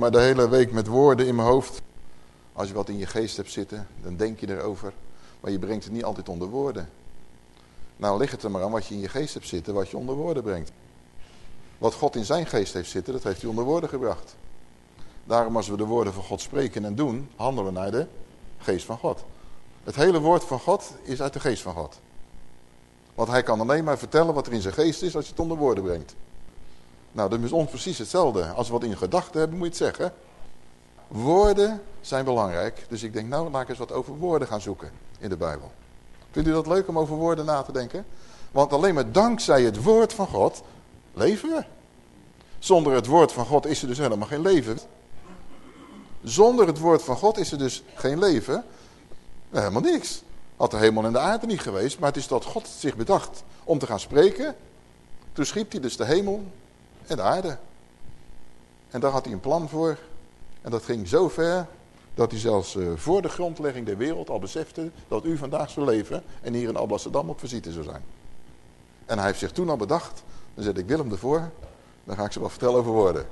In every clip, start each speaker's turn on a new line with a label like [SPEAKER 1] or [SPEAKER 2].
[SPEAKER 1] Maar de hele week met woorden in mijn hoofd. Als je wat in je geest hebt zitten, dan denk je erover. Maar je brengt het niet altijd onder woorden. Nou ligt het er maar aan wat je in je geest hebt zitten, wat je onder woorden brengt. Wat God in zijn geest heeft zitten, dat heeft hij onder woorden gebracht. Daarom als we de woorden van God spreken en doen, handelen we naar de geest van God. Het hele woord van God is uit de geest van God. Want hij kan alleen maar vertellen wat er in zijn geest is als je het onder woorden brengt. Nou, dat is ons precies hetzelfde. Als we wat in gedachten hebben, moet je het zeggen. Woorden zijn belangrijk. Dus ik denk, nou, laat ik eens wat over woorden gaan zoeken in de Bijbel. Vindt u dat leuk om over woorden na te denken? Want alleen maar dankzij het woord van God leven we. Zonder het woord van God is er dus helemaal geen leven. Zonder het woord van God is er dus geen leven. Helemaal niks. Had de hemel en de aarde niet geweest. Maar het is dat God zich bedacht om te gaan spreken. Toen schiep hij dus de hemel en de aarde. En daar had hij een plan voor. En dat ging zo ver dat hij zelfs uh, voor de grondlegging der wereld al besefte dat u vandaag zou leven en hier in Alblasserdam op visite zou zijn. En hij heeft zich toen al bedacht, dan zet ik Willem ervoor, dan ga ik ze wel vertellen over woorden.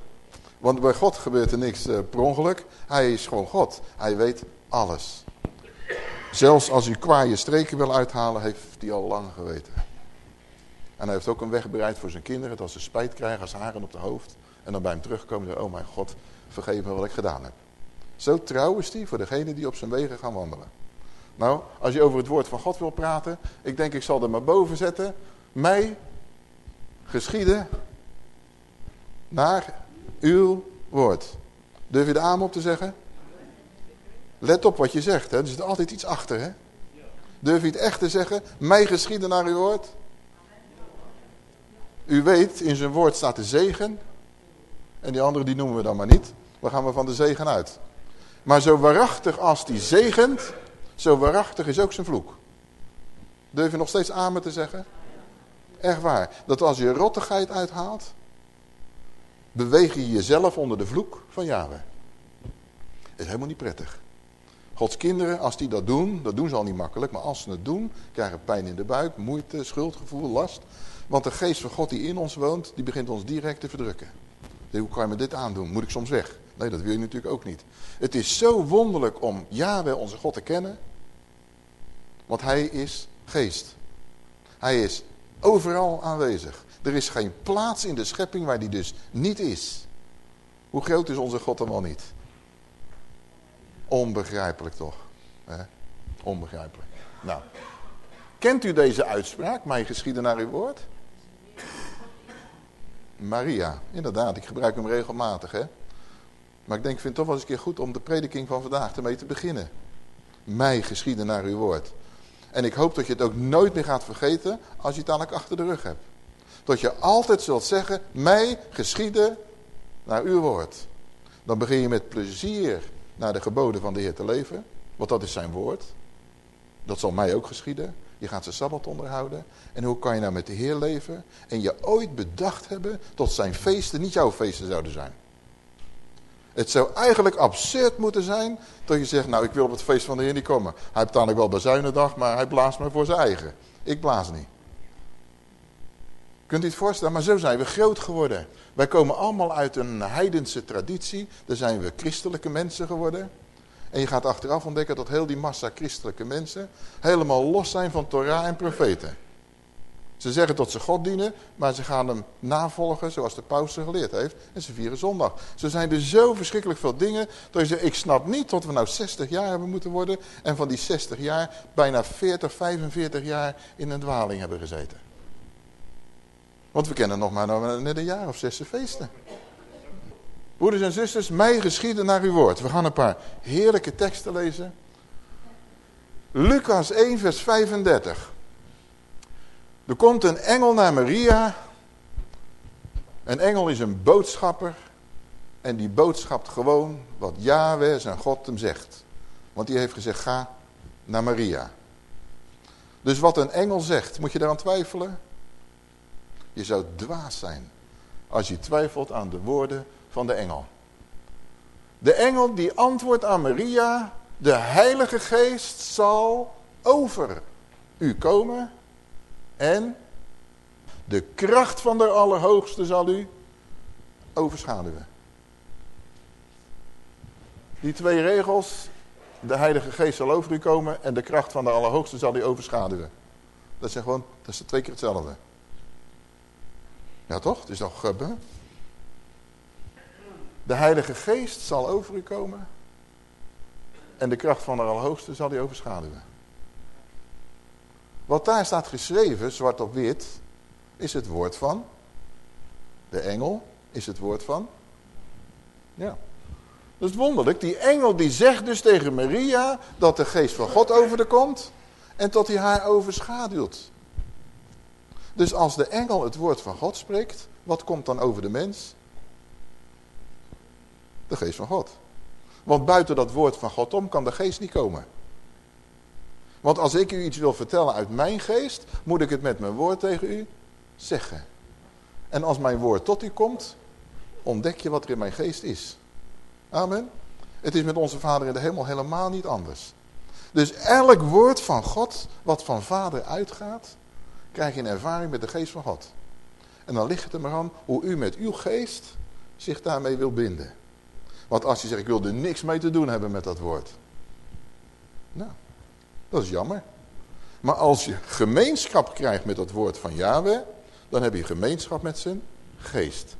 [SPEAKER 1] Want bij God gebeurt er niks uh, per ongeluk, hij is gewoon God, hij weet alles. Zelfs als u kwaaie streken wil uithalen, heeft hij al lang geweten. En hij heeft ook een weg bereid voor zijn kinderen, dat ze spijt krijgen als haren op de hoofd. En dan bij hem terugkomen en oh mijn God, vergeef me wat ik gedaan heb. Zo trouw is hij voor degene die op zijn wegen gaan wandelen. Nou, als je over het woord van God wil praten, ik denk ik zal er maar boven zetten. Mij geschieden naar uw woord. Durf je de amen op te zeggen? Let op wat je zegt, hè? er zit altijd iets achter. Hè? Durf je het echt te zeggen? Mij geschieden naar uw woord? U weet, in zijn woord staat de zegen. En die andere die noemen we dan maar niet. Dan gaan we van de zegen uit. Maar zo waarachtig als die zegent, zo waarachtig is ook zijn vloek. Durf je nog steeds amen te zeggen? Echt waar. Dat als je rottigheid uithaalt, beweeg je jezelf onder de vloek van Yahweh. Is helemaal niet prettig. Gods kinderen, als die dat doen, dat doen ze al niet makkelijk, maar als ze het doen, krijgen pijn in de buik, moeite, schuldgevoel, last. Want de geest van God die in ons woont, die begint ons direct te verdrukken. Hoe kan je me dit aandoen? Moet ik soms weg? Nee, dat wil je natuurlijk ook niet. Het is zo wonderlijk om Yahweh, onze God, te kennen. Want hij is geest. Hij is overal aanwezig. Er is geen plaats in de schepping waar die dus niet is. Hoe groot is onze God dan wel niet? Onbegrijpelijk toch? Onbegrijpelijk. Nou, kent u deze uitspraak, mij geschieden naar uw woord? Maria, inderdaad, ik gebruik hem regelmatig. Hè? Maar ik denk, ik vind het toch wel eens een keer goed om de prediking van vandaag ermee te beginnen. Mij geschieden naar uw woord. En ik hoop dat je het ook nooit meer gaat vergeten als je het dadelijk achter de rug hebt. Dat je altijd zult zeggen, mij geschieden naar uw woord. Dan begin je met plezier naar de geboden van de Heer te leven. Want dat is zijn woord. Dat zal mij ook geschieden. Je gaat zijn Sabbat onderhouden. En hoe kan je nou met de Heer leven? En je ooit bedacht hebben dat zijn feesten niet jouw feesten zouden zijn. Het zou eigenlijk absurd moeten zijn dat je zegt, nou ik wil op het feest van de Heer niet komen. Hij heeft dan wel bezuinendag, maar hij blaast me voor zijn eigen. Ik blaas niet. Kunt u het voorstellen? Maar zo zijn we groot geworden. Wij komen allemaal uit een heidense traditie. Daar zijn we christelijke mensen geworden. En je gaat achteraf ontdekken dat heel die massa christelijke mensen helemaal los zijn van Torah en profeten. Ze zeggen dat ze God dienen, maar ze gaan hem navolgen zoals de paus ze geleerd heeft. En ze vieren zondag. Zo zijn er zo verschrikkelijk veel dingen dat je zegt, ik snap niet dat we nou 60 jaar hebben moeten worden. En van die 60 jaar bijna 40, 45 jaar in een dwaling hebben gezeten. Want we kennen nog maar net een jaar of zes feesten. Broeders en zusters, mij geschieden naar uw woord. We gaan een paar heerlijke teksten lezen. Lucas 1 vers 35. Er komt een engel naar Maria. Een engel is een boodschapper. En die boodschapt gewoon wat Yahweh zijn God hem zegt. Want die heeft gezegd, ga naar Maria. Dus wat een engel zegt, moet je daaraan twijfelen? Je zou dwaas zijn als je twijfelt aan de woorden van de engel. De engel die antwoordt aan Maria, de heilige geest zal over u komen en de kracht van de Allerhoogste zal u overschaduwen. Die twee regels, de Heilige Geest zal over u komen en de kracht van de Allerhoogste zal u overschaduwen. Dat is gewoon, dat is twee keer hetzelfde. Ja toch? Het is toch... Uh, de Heilige Geest zal over u komen en de kracht van de Allerhoogste zal u overschaduwen. Wat daar staat geschreven, zwart op wit, is het woord van de engel, is het woord van ja. Dat is wonderlijk. Die engel die zegt dus tegen Maria dat de geest van God over haar komt en dat hij haar overschaduwt. Dus als de engel het woord van God spreekt, wat komt dan over de mens? De geest van God. Want buiten dat woord van God om kan de geest niet komen. Want als ik u iets wil vertellen uit mijn geest, moet ik het met mijn woord tegen u zeggen. En als mijn woord tot u komt, ontdek je wat er in mijn geest is. Amen. Het is met onze vader in de hemel helemaal niet anders. Dus elk woord van God, wat van vader uitgaat, krijg je een ervaring met de geest van God. En dan ligt het er maar aan hoe u met uw geest zich daarmee wil binden. Want als je zegt, ik wil er niks mee te doen hebben met dat woord. Nou, dat is jammer. Maar als je gemeenschap krijgt met dat woord van Yahweh, dan heb je gemeenschap met zijn geest.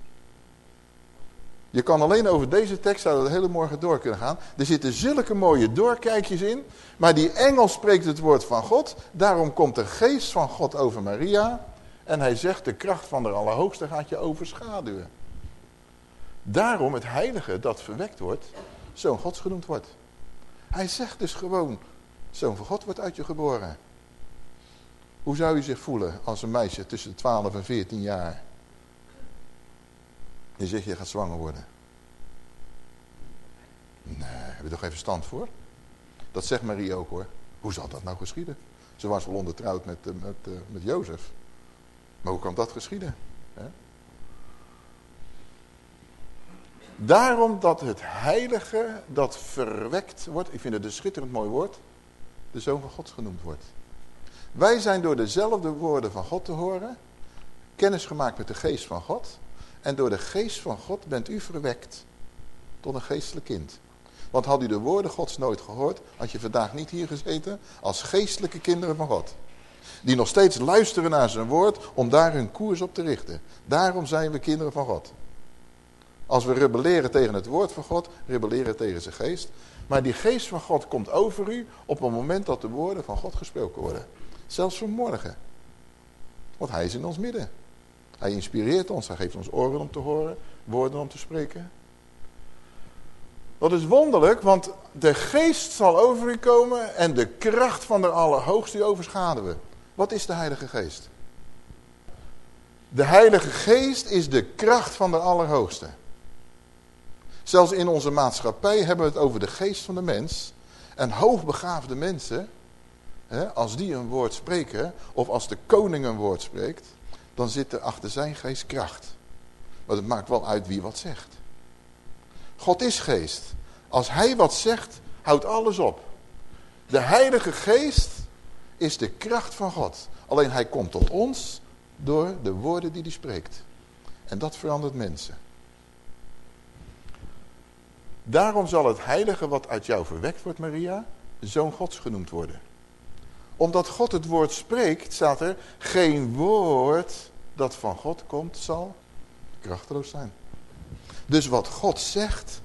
[SPEAKER 1] Je kan alleen over deze tekst, zou de hele morgen door kunnen gaan. Er zitten zulke mooie doorkijkjes in. Maar die engel spreekt het woord van God. Daarom komt de geest van God over Maria. En hij zegt, de kracht van de Allerhoogste gaat je overschaduwen. Daarom het heilige dat verwekt wordt, zoon gods genoemd wordt. Hij zegt dus gewoon, zoon van God wordt uit je geboren. Hoe zou je zich voelen als een meisje tussen 12 en 14 jaar je zegt, je gaat zwanger worden. Nee, heb je toch geen verstand voor? Dat zegt Marie ook hoor. Hoe zal dat nou geschieden? Ze was wel ondertrouwd met, eh, met, eh, met Jozef. Maar hoe kan dat geschieden? Daarom dat het heilige dat verwekt wordt, ik vind het een schitterend mooi woord, de Zoon van God genoemd wordt. Wij zijn door dezelfde woorden van God te horen, kennis gemaakt met de geest van God, en door de geest van God bent u verwekt tot een geestelijk kind. Want had u de woorden gods nooit gehoord, had je vandaag niet hier gezeten als geestelijke kinderen van God. Die nog steeds luisteren naar zijn woord om daar hun koers op te richten. Daarom zijn we kinderen van God. Als we rebelleren tegen het woord van God, rebelleren tegen zijn geest. Maar die geest van God komt over u op het moment dat de woorden van God gesproken worden. Zelfs vanmorgen. Want hij is in ons midden. Hij inspireert ons, hij geeft ons oren om te horen, woorden om te spreken. Dat is wonderlijk, want de geest zal over u komen en de kracht van de Allerhoogste u overschaduwen. Wat is de Heilige Geest? De Heilige Geest is de kracht van de Allerhoogste. Zelfs in onze maatschappij hebben we het over de geest van de mens. En hoogbegaafde mensen, als die een woord spreken, of als de koning een woord spreekt, dan zit er achter zijn geest kracht. Maar het maakt wel uit wie wat zegt. God is geest. Als hij wat zegt, houdt alles op. De heilige geest is de kracht van God. Alleen hij komt tot ons door de woorden die hij spreekt. En dat verandert mensen. Daarom zal het heilige wat uit jou verwekt wordt, Maria, zoon gods genoemd worden. Omdat God het woord spreekt, staat er, geen woord dat van God komt, zal krachteloos zijn. Dus wat God zegt,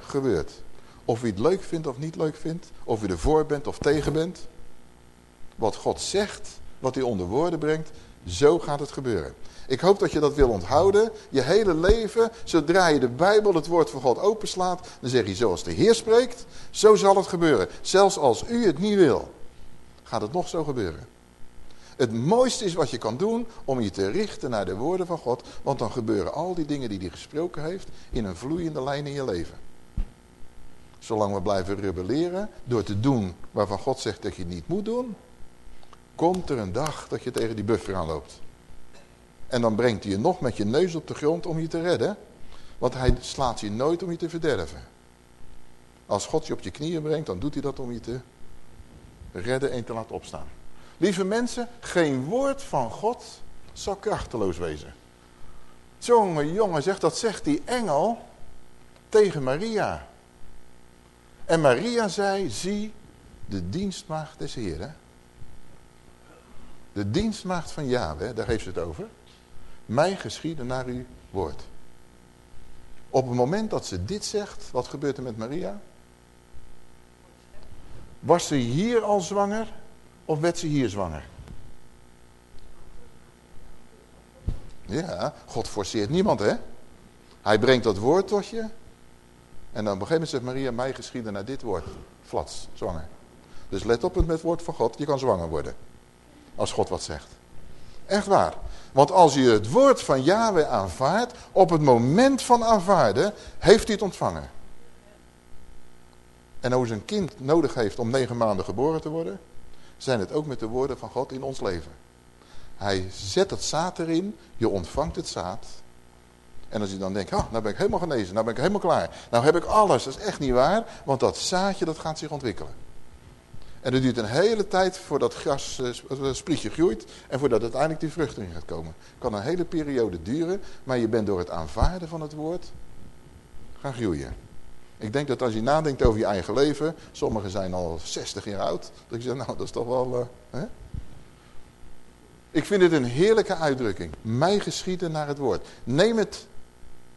[SPEAKER 1] gebeurt. Of u het leuk vindt of niet leuk vindt, of u ervoor bent of tegen bent. Wat God zegt, wat hij onder woorden brengt, zo gaat het gebeuren. Ik hoop dat je dat wil onthouden. Je hele leven, zodra je de Bijbel, het woord van God openslaat, dan zeg je zoals de Heer spreekt, zo zal het gebeuren. Zelfs als u het niet wil, gaat het nog zo gebeuren. Het mooiste is wat je kan doen om je te richten naar de woorden van God. Want dan gebeuren al die dingen die hij gesproken heeft in een vloeiende lijn in je leven. Zolang we blijven rebelleren door te doen waarvan God zegt dat je het niet moet doen. Komt er een dag dat je tegen die buffer aanloopt. En dan brengt hij je nog met je neus op de grond om je te redden. Want hij slaat je nooit om je te verderven. Als God je op je knieën brengt, dan doet hij dat om je te redden en te laten opstaan. Lieve mensen, geen woord van God zal krachteloos wezen. Jongen, jongen, zegt, dat zegt die engel tegen Maria. En Maria zei, zie de dienstmaagd des Heren. De dienstmaagd van Yahweh, daar heeft ze het over. Mij geschieden naar uw woord. Op het moment dat ze dit zegt, wat gebeurt er met Maria? Was ze hier al zwanger of werd ze hier zwanger? Ja, God forceert niemand hè. Hij brengt dat woord tot je. En dan op een gegeven moment zegt Maria, mij geschieden naar dit woord. Flats, zwanger. Dus let op met het woord van God, je kan zwanger worden. Als God wat zegt. Echt waar. Want als je het woord van Yahweh aanvaardt, op het moment van aanvaarden, heeft hij het ontvangen. En hoe een kind nodig heeft om negen maanden geboren te worden, zijn het ook met de woorden van God in ons leven. Hij zet het zaad erin, je ontvangt het zaad. En als je dan denkt, oh, nou ben ik helemaal genezen, nou ben ik helemaal klaar. Nou heb ik alles, dat is echt niet waar, want dat zaadje dat gaat zich ontwikkelen. En het duurt een hele tijd voordat gras, uh, sprietje groeit en voordat uiteindelijk die vrucht erin gaat komen. Kan een hele periode duren, maar je bent door het aanvaarden van het woord gaan groeien. Ik denk dat als je nadenkt over je eigen leven, sommigen zijn al 60 jaar oud, dat je zegt, nou dat is toch wel... Uh, hè? Ik vind het een heerlijke uitdrukking. Mij geschieden naar het woord. Neem het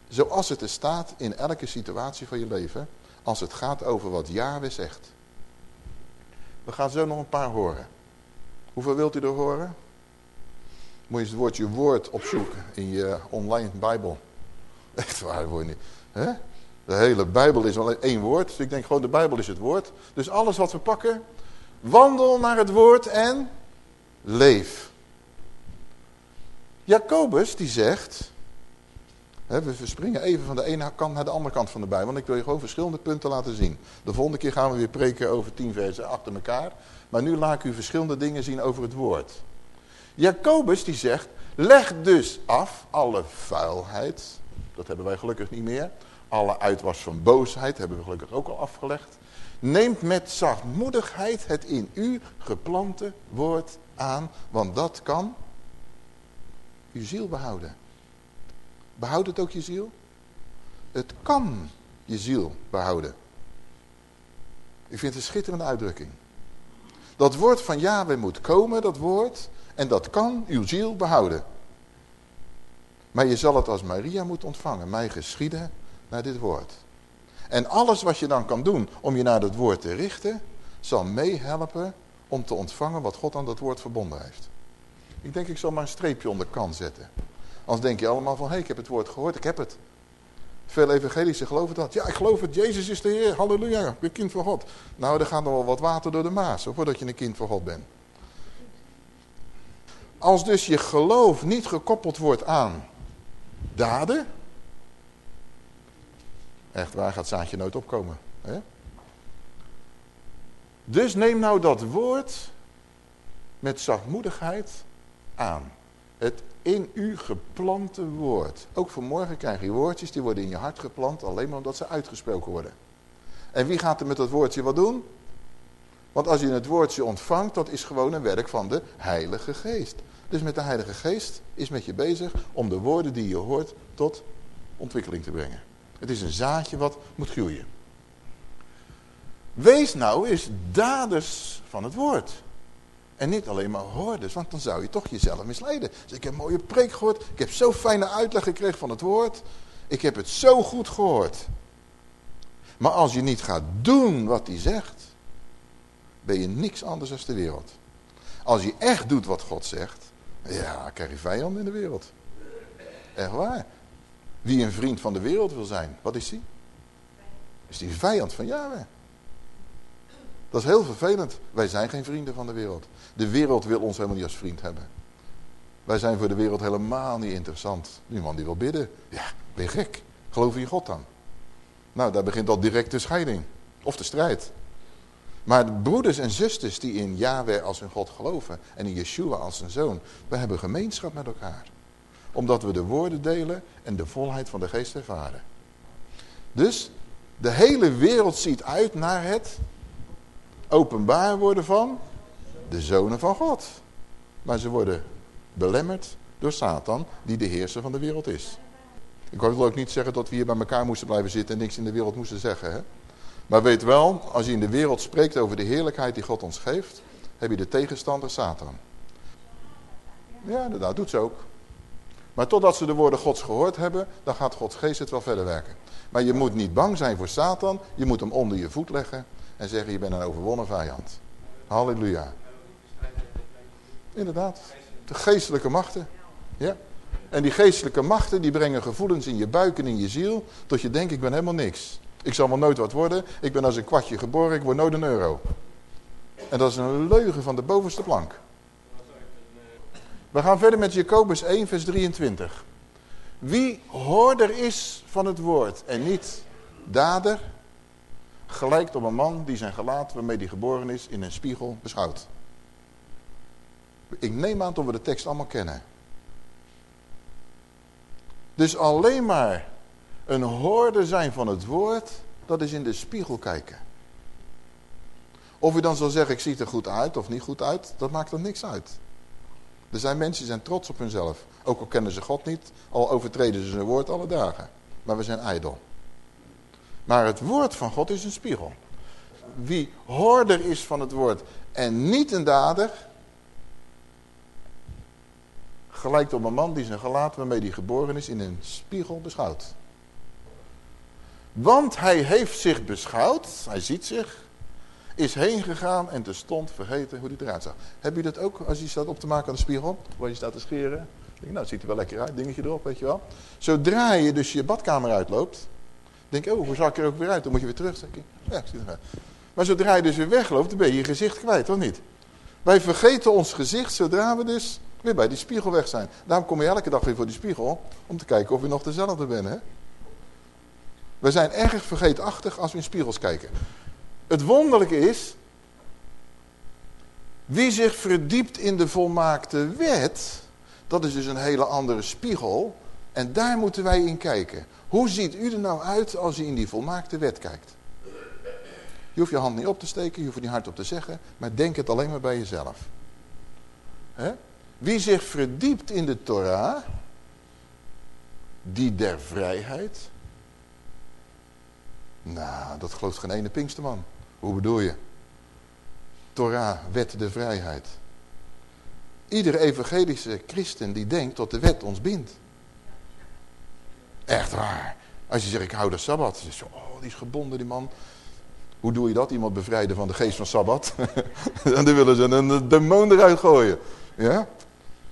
[SPEAKER 1] zoals het er staat in elke situatie van je leven, als het gaat over wat Yahweh zegt. We gaan zo nog een paar horen. Hoeveel wilt u er horen? Moet je het woordje woord opzoeken in je online Bijbel. Echt waar, word je niet. De hele Bijbel is alleen één woord. Dus ik denk gewoon de Bijbel is het woord. Dus alles wat we pakken. Wandel naar het woord en leef. Jacobus die zegt. We springen even van de ene kant naar de andere kant van de Bijbel. Want ik wil je gewoon verschillende punten laten zien. De volgende keer gaan we weer preken over tien versen achter elkaar. Maar nu laat ik u verschillende dingen zien over het woord. Jacobus die zegt. Leg dus af alle vuilheid. Dat hebben wij gelukkig niet meer. Alle uitwas van boosheid hebben we gelukkig ook al afgelegd. Neemt met zachtmoedigheid het in u geplante woord aan. Want dat kan je ziel behouden. Behoud het ook je ziel? Het kan je ziel behouden. Ik vind het een schitterende uitdrukking. Dat woord van Yahweh moet komen, dat woord. En dat kan uw ziel behouden. Maar je zal het als Maria moeten ontvangen. Mij geschieden naar dit woord. En alles wat je dan kan doen om je naar dat woord te richten... zal meehelpen om te ontvangen wat God aan dat woord verbonden heeft. Ik denk ik zal maar een streepje onder kan zetten. Anders denk je allemaal van, hé, hey, ik heb het woord gehoord, ik heb het. Veel evangelische geloven dat. Ja, ik geloof het, Jezus is de Heer, halleluja, ik ben kind van God. Nou, er gaat nog wel wat water door de maas, voordat je een kind van God bent. Als dus je geloof niet gekoppeld wordt aan daden, echt waar, gaat zaadje nooit opkomen. Hè? Dus neem nou dat woord met zachtmoedigheid aan. Het in u geplante woord. Ook vanmorgen krijg je woordjes die worden in je hart geplant alleen maar omdat ze uitgesproken worden. En wie gaat er met dat woordje wat doen? Want als je het woordje ontvangt, dat is gewoon een werk van de Heilige Geest. Dus met de Heilige Geest is met je bezig om de woorden die je hoort tot ontwikkeling te brengen. Het is een zaadje wat moet groeien. Wees nou eens daders van het woord. En niet alleen maar hoorders, want dan zou je toch jezelf misleiden. Dus ik heb een mooie preek gehoord, ik heb zo'n fijne uitleg gekregen van het woord. Ik heb het zo goed gehoord. Maar als je niet gaat doen wat hij zegt, ben je niks anders dan de wereld. Als je echt doet wat God zegt, ja, krijg je vijand in de wereld. Echt waar. Wie een vriend van de wereld wil zijn, wat is die? Is die vijand van Yahweh. Dat is heel vervelend. Wij zijn geen vrienden van de wereld. De wereld wil ons helemaal niet als vriend hebben. Wij zijn voor de wereld helemaal niet interessant. Die man die wil bidden. Ja, ben je gek. Geloof in God dan. Nou, daar begint al direct de scheiding. Of de strijd. Maar de broeders en zusters die in Yahweh als hun God geloven. En in Yeshua als zijn zoon. We hebben gemeenschap met elkaar. Omdat we de woorden delen en de volheid van de geest ervaren. Dus de hele wereld ziet uit naar het openbaar worden van de zonen van God. Maar ze worden belemmerd door Satan, die de heerser van de wereld is. Ik wil ook niet zeggen dat we hier bij elkaar moesten blijven zitten en niks in de wereld moesten zeggen. Hè? Maar weet wel, als je in de wereld spreekt over de heerlijkheid die God ons geeft, heb je de tegenstander Satan. Ja, dat doet ze ook. Maar totdat ze de woorden gods gehoord hebben, dan gaat Gods geest het wel verder werken. Maar je moet niet bang zijn voor Satan. Je moet hem onder je voet leggen en zeggen je bent een overwonnen vijand. Halleluja. Inderdaad. De geestelijke machten. Ja. En die geestelijke machten die brengen gevoelens in je buik en in je ziel. Tot je denkt ik ben helemaal niks. Ik zal wel nooit wat worden. Ik ben als een kwartje geboren. Ik word nooit een euro. En dat is een leugen van de bovenste plank. We gaan verder met Jacobus 1 vers 23. Wie hoorder is van het woord en niet dader, gelijkt op een man die zijn gelaat waarmee hij geboren is in een spiegel beschouwt. Ik neem aan dat we de tekst allemaal kennen. Dus alleen maar een hoorder zijn van het woord, dat is in de spiegel kijken. Of u dan zal zeggen, ik zie er goed uit of niet goed uit, dat maakt er niks uit. Er zijn mensen die zijn trots op hunzelf. Ook al kennen ze God niet, al overtreden ze zijn woord alle dagen. Maar we zijn ijdel. Maar het woord van God is een spiegel. Wie hoorder is van het woord en niet een dader, gelijkt op een man die zijn gelaat waarmee hij geboren is in een spiegel beschouwt. Want hij heeft zich beschouwd, hij ziet zich, is heen gegaan en terstond vergeten hoe hij eruit zag. Heb je dat ook als je staat op te maken aan de spiegel? Waar je staat te scheren? Denk, nou, het ziet er wel lekker uit, dingetje erop, weet je wel. Zodra je dus je badkamer uitloopt, denk je, oh, hoe zag ik er ook weer uit? Dan moet je weer terug. Ja, ik zie eruit. Maar zodra je dus weer wegloopt, dan ben je je gezicht kwijt, of niet? Wij vergeten ons gezicht zodra we dus weer bij die spiegel weg zijn. Daarom kom je elke dag weer voor die spiegel, om te kijken of je nog dezelfde bent, hè? We zijn erg vergeetachtig als we in spiegels kijken. Het wonderlijke is, wie zich verdiept in de volmaakte wet, dat is dus een hele andere spiegel. En daar moeten wij in kijken. Hoe ziet u er nou uit als u in die volmaakte wet kijkt? Je hoeft je hand niet op te steken, je hoeft het niet hard op te zeggen, maar denk het alleen maar bij jezelf. Wie zich verdiept in de Torah, die der vrijheid. Nou, dat gelooft geen ene pinksterman. Hoe bedoel je? Torah, wet de vrijheid. Iedere evangelische christen die denkt dat de wet ons bindt. Echt waar. Als je zegt, ik hou de Sabbat. Dan je, oh, die is gebonden, die man. Hoe doe je dat? Iemand bevrijden van de geest van Sabbat? dan willen ze een demon eruit gooien. Ja?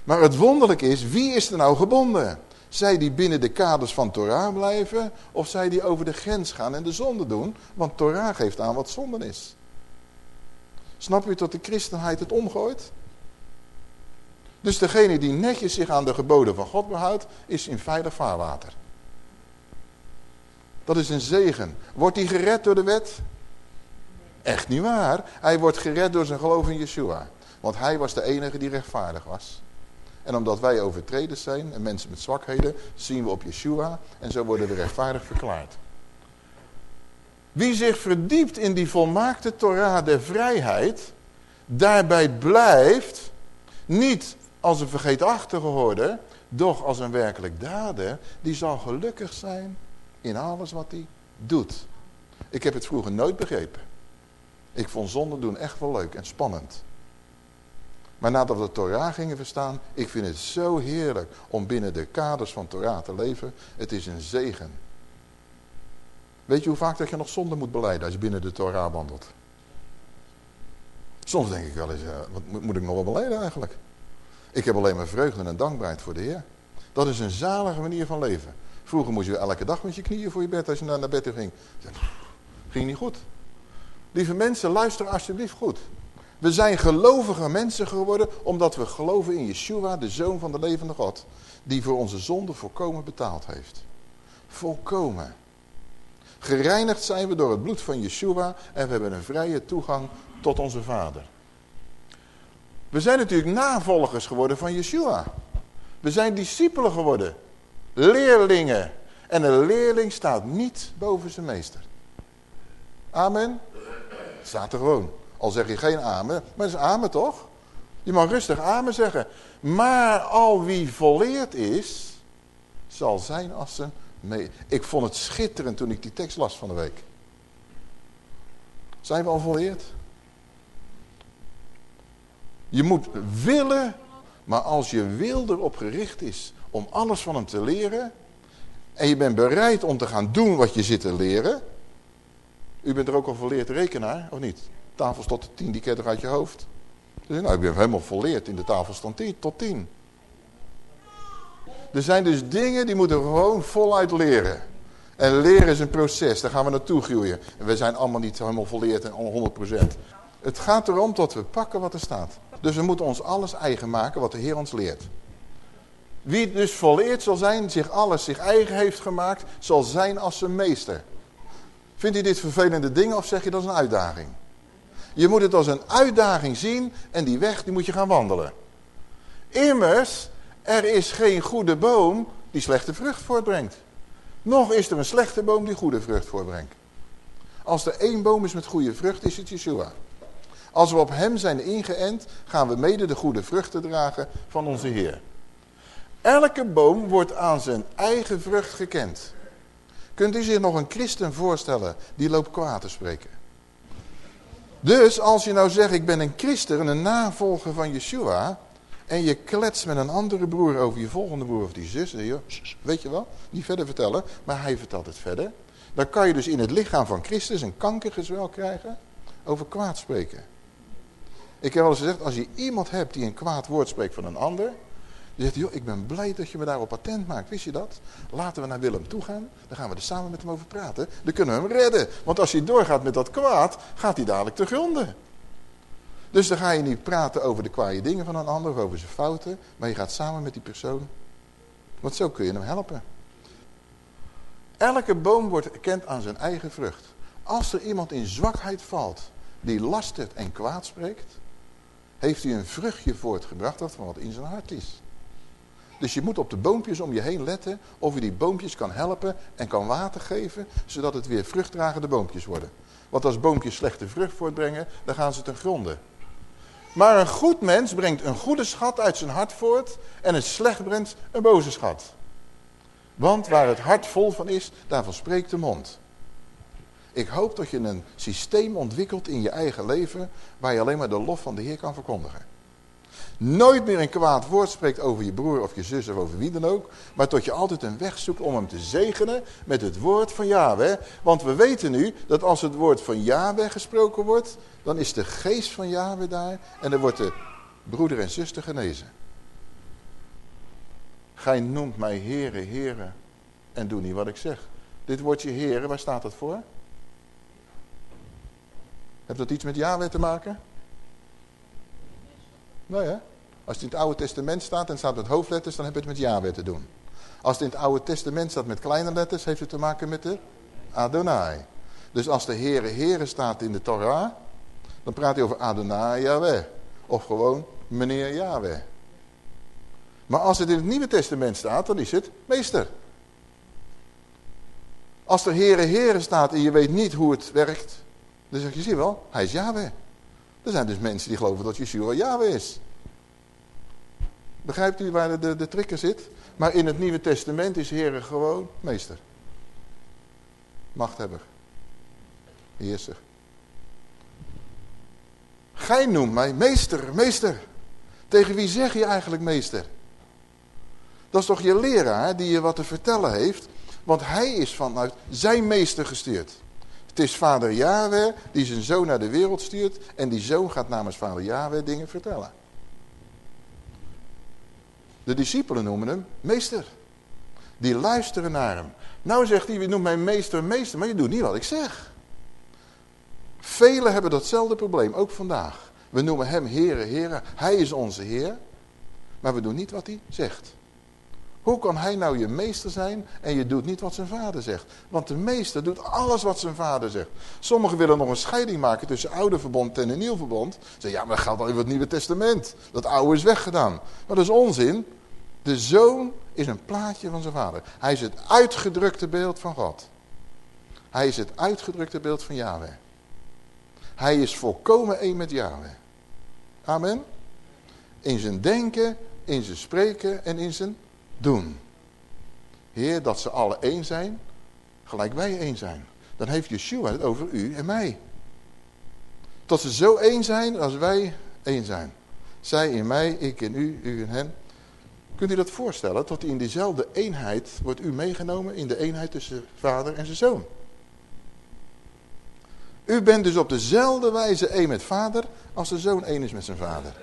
[SPEAKER 1] Maar het wonderlijke is, wie is er nou gebonden? Zij die binnen de kaders van Torah blijven, of zij die over de grens gaan en de zonde doen? Want Torah geeft aan wat zonde is. Snap je dat de christenheid het omgooit? Dus degene die netjes zich aan de geboden van God behoudt, is in veilig vaarwater. Dat is een zegen. Wordt hij gered door de wet? Echt niet waar. Hij wordt gered door zijn geloof in Yeshua. Want hij was de enige die rechtvaardig was. En omdat wij overtreders zijn en mensen met zwakheden, zien we op Yeshua en zo worden we rechtvaardig verklaard. Wie zich verdiept in die volmaakte Torah der vrijheid, daarbij blijft, niet als een vergeetachtige hoorder, doch als een werkelijk dader, die zal gelukkig zijn in alles wat hij doet. Ik heb het vroeger nooit begrepen. Ik vond zonde doen echt wel leuk en spannend. Maar nadat we de Torah gingen verstaan, ik vind het zo heerlijk om binnen de kaders van Torah te leven. Het is een zegen. Weet je hoe vaak dat je nog zonde moet beleiden als je binnen de Torah wandelt? Soms denk ik wel eens, wat moet ik nog wel beleiden eigenlijk? Ik heb alleen maar vreugde en dankbaarheid voor de Heer. Dat is een zalige manier van leven. Vroeger moest je elke dag met je knieën voor je bed als je naar, bed ging. Ging niet goed. Lieve mensen, luister alsjeblieft goed. We zijn gelovige mensen geworden omdat we geloven in Yeshua, de Zoon van de levende God. Die voor onze zonde volkomen betaald heeft. Volkomen. Gereinigd zijn we door het bloed van Yeshua en we hebben een vrije toegang tot onze Vader. We zijn natuurlijk navolgers geworden van Yeshua. We zijn discipelen geworden. Leerlingen. En een leerling staat niet boven zijn meester. Amen. staat er gewoon. Al zeg je geen amen, maar het is amen toch? Je mag rustig amen zeggen. Maar al wie volleerd is, zal zijn als een mee. Ik vond het schitterend toen ik die tekst las van de week. Zijn we al volleerd? Je moet willen, maar als je wil erop gericht is om alles van hem te leren... en je bent bereid om te gaan doen wat je zit te leren... U bent er ook al volleerd rekenaar, of niet? Tafels tot tien, die kent uit je hoofd. Dus, nou, ik ben helemaal volleerd in de tafels tot tien. Er zijn dus dingen die moeten gewoon voluit leren. En leren is een proces, daar gaan we naartoe groeien. En we zijn allemaal niet helemaal volleerd en 100%. Het gaat erom dat we pakken wat er staat. Dus we moeten ons alles eigen maken wat de Heer ons leert. Wie dus volleerd zal zijn, zich alles zich eigen heeft gemaakt, zal zijn als zijn meester. Vindt u dit vervelende dingen of zeg je dat is een uitdaging? Je moet het als een uitdaging zien en die weg die moet je gaan wandelen. Immers, er is geen goede boom die slechte vrucht voortbrengt. Nog is er een slechte boom die goede vrucht voortbrengt. Als er één boom is met goede vrucht, is het Yeshua. Als we op hem zijn ingeënt, gaan we mede de goede vruchten dragen van onze Heer. Elke boom wordt aan zijn eigen vrucht gekend. Kunt u zich nog een christen voorstellen die loopt kwaad te spreken? Dus als je nou zegt, ik ben een christen, een navolger van Yeshua... en je kletst met een andere broer over je volgende broer of die zus... Je, weet je wel, niet verder vertellen, maar hij vertelt het verder... dan kan je dus in het lichaam van Christus een kankergezwel krijgen over kwaad spreken. Ik heb wel eens gezegd, als je iemand hebt die een kwaad woord spreekt van een ander... Die zegt, joh, ik ben blij dat je me daarop attent maakt. Wist je dat? Laten we naar Willem toe gaan. Dan gaan we er samen met hem over praten. Dan kunnen we hem redden. Want als hij doorgaat met dat kwaad, gaat hij dadelijk te gronden. Dus dan ga je niet praten over de kwaaie dingen van een ander of over zijn fouten. Maar je gaat samen met die persoon. Want zo kun je hem helpen. Elke boom wordt erkend aan zijn eigen vrucht. Als er iemand in zwakheid valt, die lastert en kwaad spreekt, heeft hij een vruchtje voortgebracht dat van wat in zijn hart is. Dus je moet op de boompjes om je heen letten of je die boompjes kan helpen en kan water geven, zodat het weer vruchtdragende boompjes worden. Want als boompjes slechte vrucht voortbrengen, dan gaan ze ten gronde. Maar een goed mens brengt een goede schat uit zijn hart voort en een slecht brengt een boze schat. Want waar het hart vol van is, daarvan spreekt de mond. Ik hoop dat je een systeem ontwikkelt in je eigen leven waar je alleen maar de lof van de Heer kan verkondigen. Nooit meer een kwaad woord spreekt over je broer of je zus of over wie dan ook. Maar tot je altijd een weg zoekt om hem te zegenen met het woord van Yahweh. Want we weten nu dat als het woord van Yahweh gesproken wordt, dan is de geest van Yahweh daar. En dan wordt de broeder en zuster genezen. Gij noemt mij heren, heren en doe niet wat ik zeg. Dit woordje heren, waar staat dat voor? Heeft dat iets met Yahweh te maken? Nee hè? Als het in het Oude Testament staat en staat met hoofdletters, dan heb je het met Yahweh te doen. Als het in het Oude Testament staat met kleine letters, heeft het te maken met de Adonai. Dus als de Heere Heere staat in de Torah, dan praat hij over Adonai Yahweh. Of gewoon meneer Yahweh. Maar als het in het Nieuwe Testament staat, dan is het meester. Als de Heere Heere staat en je weet niet hoe het werkt, dan zeg je, zie wel, hij is Yahweh. Er zijn dus mensen die geloven dat Yeshua Yahweh is. Begrijpt u waar de, de, de zit? Maar in het Nieuwe Testament is Heer gewoon meester. Machthebber. Heerser. Gij noemt mij meester, meester. Tegen wie zeg je eigenlijk meester? Dat is toch je leraar die je wat te vertellen heeft. Want hij is vanuit zijn meester gestuurd. Het is vader Yahweh die zijn zoon naar de wereld stuurt. En die zoon gaat namens vader Yahweh dingen vertellen. De discipelen noemen hem meester. Die luisteren naar hem. Nou zegt hij, je noemt mij meester, meester, maar je doet niet wat ik zeg. Velen hebben datzelfde probleem, ook vandaag. We noemen hem Heere, Heere. Hij is onze Heer. Maar we doen niet wat hij zegt. Hoe kan hij nou je meester zijn en je doet niet wat zijn vader zegt? Want de meester doet alles wat zijn vader zegt. Sommigen willen nog een scheiding maken tussen oude verbond en een nieuw verbond. Zeggen, ja, maar dat gaat al in het Nieuwe Testament. Dat oude is weggedaan. Maar dat is onzin. De zoon is een plaatje van zijn vader. Hij is het uitgedrukte beeld van God. Hij is het uitgedrukte beeld van Yahweh. Hij is volkomen één met Yahweh. Amen. In zijn denken, in zijn spreken en in zijn doen. Heer, dat ze alle één zijn, gelijk wij één zijn. Dan heeft Yeshua het over u en mij. Tot ze zo één zijn als wij één zijn. Zij in mij, ik in u, u in hen. Kunt u dat voorstellen? Tot in diezelfde eenheid wordt u meegenomen in de eenheid tussen vader en zijn zoon. U bent dus op dezelfde wijze één met vader als de zoon één is met zijn vader.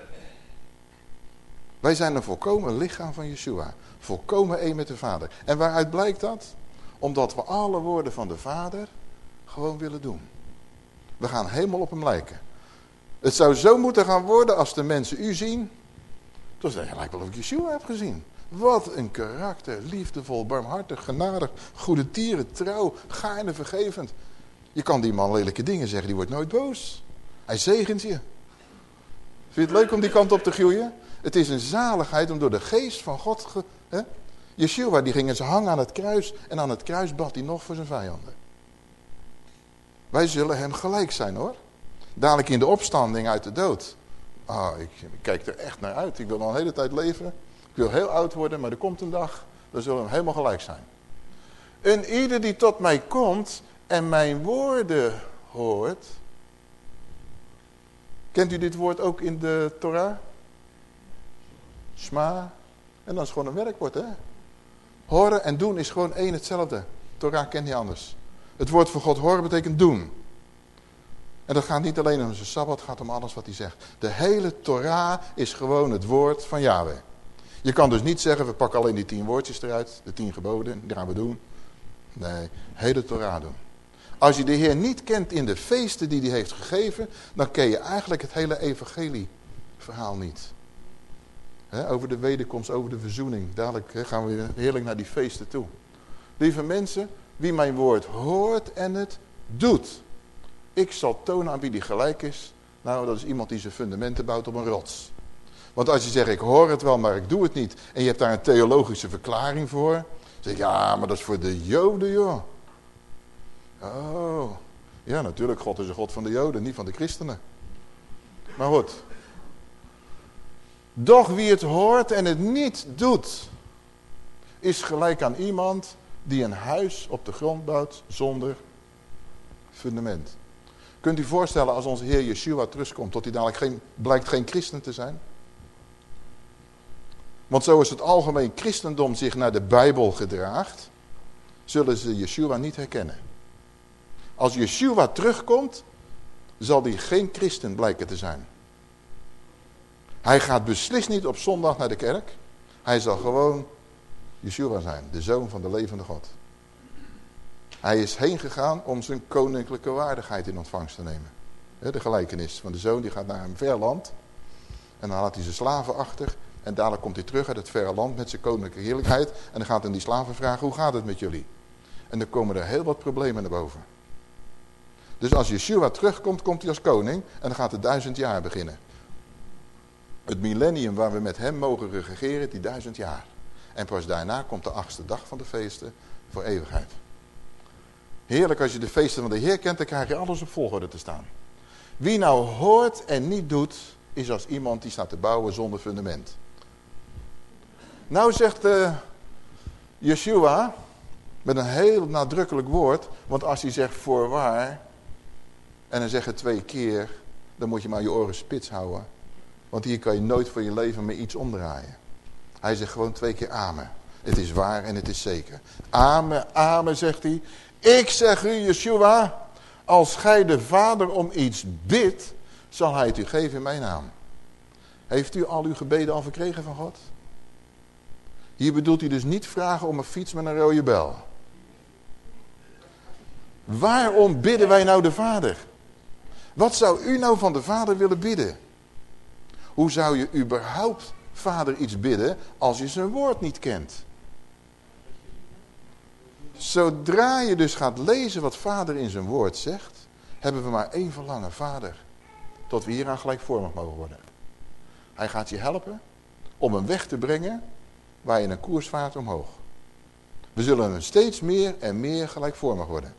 [SPEAKER 1] Wij zijn een volkomen lichaam van Yeshua. Volkomen één met de vader. En waaruit blijkt dat? Omdat we alle woorden van de vader gewoon willen doen. We gaan helemaal op hem lijken. Het zou zo moeten gaan worden als de mensen u zien. Toen zeg je, lijkt wel of ik Yeshua heb gezien. Wat een karakter, liefdevol, barmhartig, genadig, goede tieren, trouw, gaarne, vergevend. Je kan die man lelijke dingen zeggen, die wordt nooit boos. Hij zegent je. Vind je het leuk om die kant op te groeien? Het is een zaligheid om door de geest van God... Hè? Yeshua die ging eens hangen aan het kruis en aan het kruis bad hij nog voor zijn vijanden. Wij zullen hem gelijk zijn hoor. Dadelijk in de opstanding uit de dood. Ah, ik, kijk er echt naar uit. Ik wil nog een hele tijd leven. Ik wil heel oud worden, maar er komt een dag. Dan zullen we hem helemaal gelijk zijn. En ieder die tot mij komt en mijn woorden hoort. Kent u dit woord ook in de Torah? Sma. En dan is gewoon een werkwoord, hè? Horen en doen is gewoon één hetzelfde. Torah kent niet anders. Het woord van God horen betekent doen. En dat gaat niet alleen om zijn Sabbat, het gaat om alles wat hij zegt. De hele Torah is gewoon het woord van Yahweh. Je kan dus niet zeggen, we pakken alleen die tien woordjes eruit, de tien geboden, die gaan we doen. Nee, hele Torah doen. Als je de Heer niet kent in de feesten die hij heeft gegeven, dan ken je eigenlijk het hele evangelie verhaal over de wederkomst, over de verzoening. Dadelijk gaan we heerlijk naar die feesten toe. Lieve mensen, wie mijn woord hoort en het doet. Ik zal tonen aan wie die gelijk is. Nou, dat is iemand die zijn fundamenten bouwt op een rots. Want als je zegt, ik hoor het wel, maar ik doe het niet. En je hebt daar een theologische verklaring voor. Dan zeg je, ja, maar dat is voor de joden, joh. Oh, ja, natuurlijk, God is een God van de joden, niet van de christenen. Maar goed. Doch wie het hoort en het niet doet, is gelijk aan iemand die een huis op de grond bouwt zonder fundament. Kunt u voorstellen als onze Heer Yeshua terugkomt, tot hij dadelijk geen, blijkt geen christen te zijn? Want zo is het algemeen christendom zich naar de Bijbel gedraagt, zullen ze Yeshua niet herkennen. Als Yeshua terugkomt, zal hij geen christen blijken te zijn. Hij gaat beslist niet op zondag naar de kerk. Hij zal gewoon Yeshua zijn, de zoon van de levende God. Hij is heen gegaan om zijn koninklijke waardigheid in ontvangst te nemen. De gelijkenis van de zoon die gaat naar een ver land. En dan laat hij zijn slaven achter. En dadelijk komt hij terug uit het verre land met zijn koninklijke heerlijkheid. En dan gaat hij die slaven vragen, hoe gaat het met jullie? En dan komen er heel wat problemen naar boven. Dus als Yeshua terugkomt, komt hij als koning. En dan gaat het duizend jaar beginnen. Het millennium waar we met hem mogen regeren, die duizend jaar. En pas daarna komt de achtste dag van de feesten voor eeuwigheid. Heerlijk als je de feesten van de Heer kent, dan krijg je alles op volgorde te staan. Wie nou hoort en niet doet, is als iemand die staat te bouwen zonder fundament. Nou zegt uh, Yeshua, met een heel nadrukkelijk woord, want als hij zegt voorwaar, en dan zegt het twee keer, dan moet je maar je oren spits houden. Want hier kan je nooit voor je leven meer iets omdraaien. Hij zegt gewoon twee keer amen. Het is waar en het is zeker. Amen, amen, zegt hij. Ik zeg u, Yeshua, als gij de Vader om iets bidt, zal hij het u geven in mijn naam. Heeft u al uw gebeden al verkregen van God? Hier bedoelt hij dus niet vragen om een fiets met een rode bel. Waarom bidden wij nou de Vader? Wat zou u nou van de Vader willen bidden? Hoe zou je überhaupt Vader iets bidden als je zijn woord niet kent? Zodra je dus gaat lezen wat vader in zijn woord zegt, hebben we maar één verlangen, vader, tot we hieraan gelijkvormig mogen worden. Hij gaat je helpen om een weg te brengen waar je een koers vaart omhoog. We zullen steeds meer en meer gelijkvormig worden.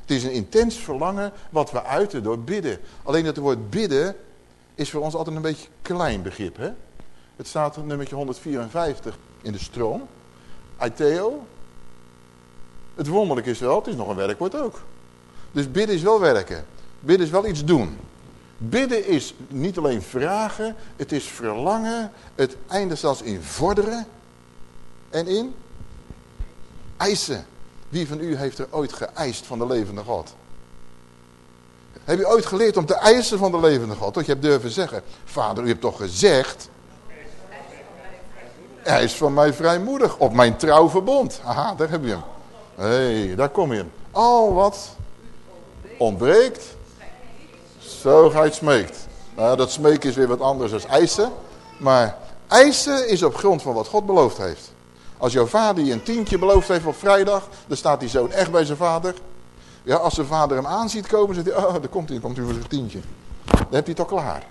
[SPEAKER 1] Het is een intens verlangen wat we uiten door bidden. Alleen dat het woord bidden is voor ons altijd een beetje klein begrip. Hè? Het staat op nummertje 154 in de stroom. Aiteo, het wonderlijke is wel, het is nog een werkwoord ook. Dus bidden is wel werken. Bidden is wel iets doen. Bidden is niet alleen vragen, het is verlangen, het eindigt zelfs in vorderen en in eisen. Wie van u heeft er ooit geëist van de levende God? Heb je ooit geleerd om te eisen van de levende God? Dat je hebt durven zeggen, vader u hebt toch gezegd... Hij is van mij vrijmoedig op mijn trouwverbond. Aha, daar heb je hem. Hé, hey, daar kom je. Al wat ontbreekt, zo gij smeekt. Nou, dat smeken is weer wat anders dan eisen. Maar eisen is op grond van wat God beloofd heeft. Als jouw vader je een tientje beloofd heeft op vrijdag, dan staat die zoon echt bij zijn vader. Ja, als zijn vader hem aanziet komen, zegt hij, oh, daar komt hij, komt hij voor zijn tientje. Dan heb hij het al klaar.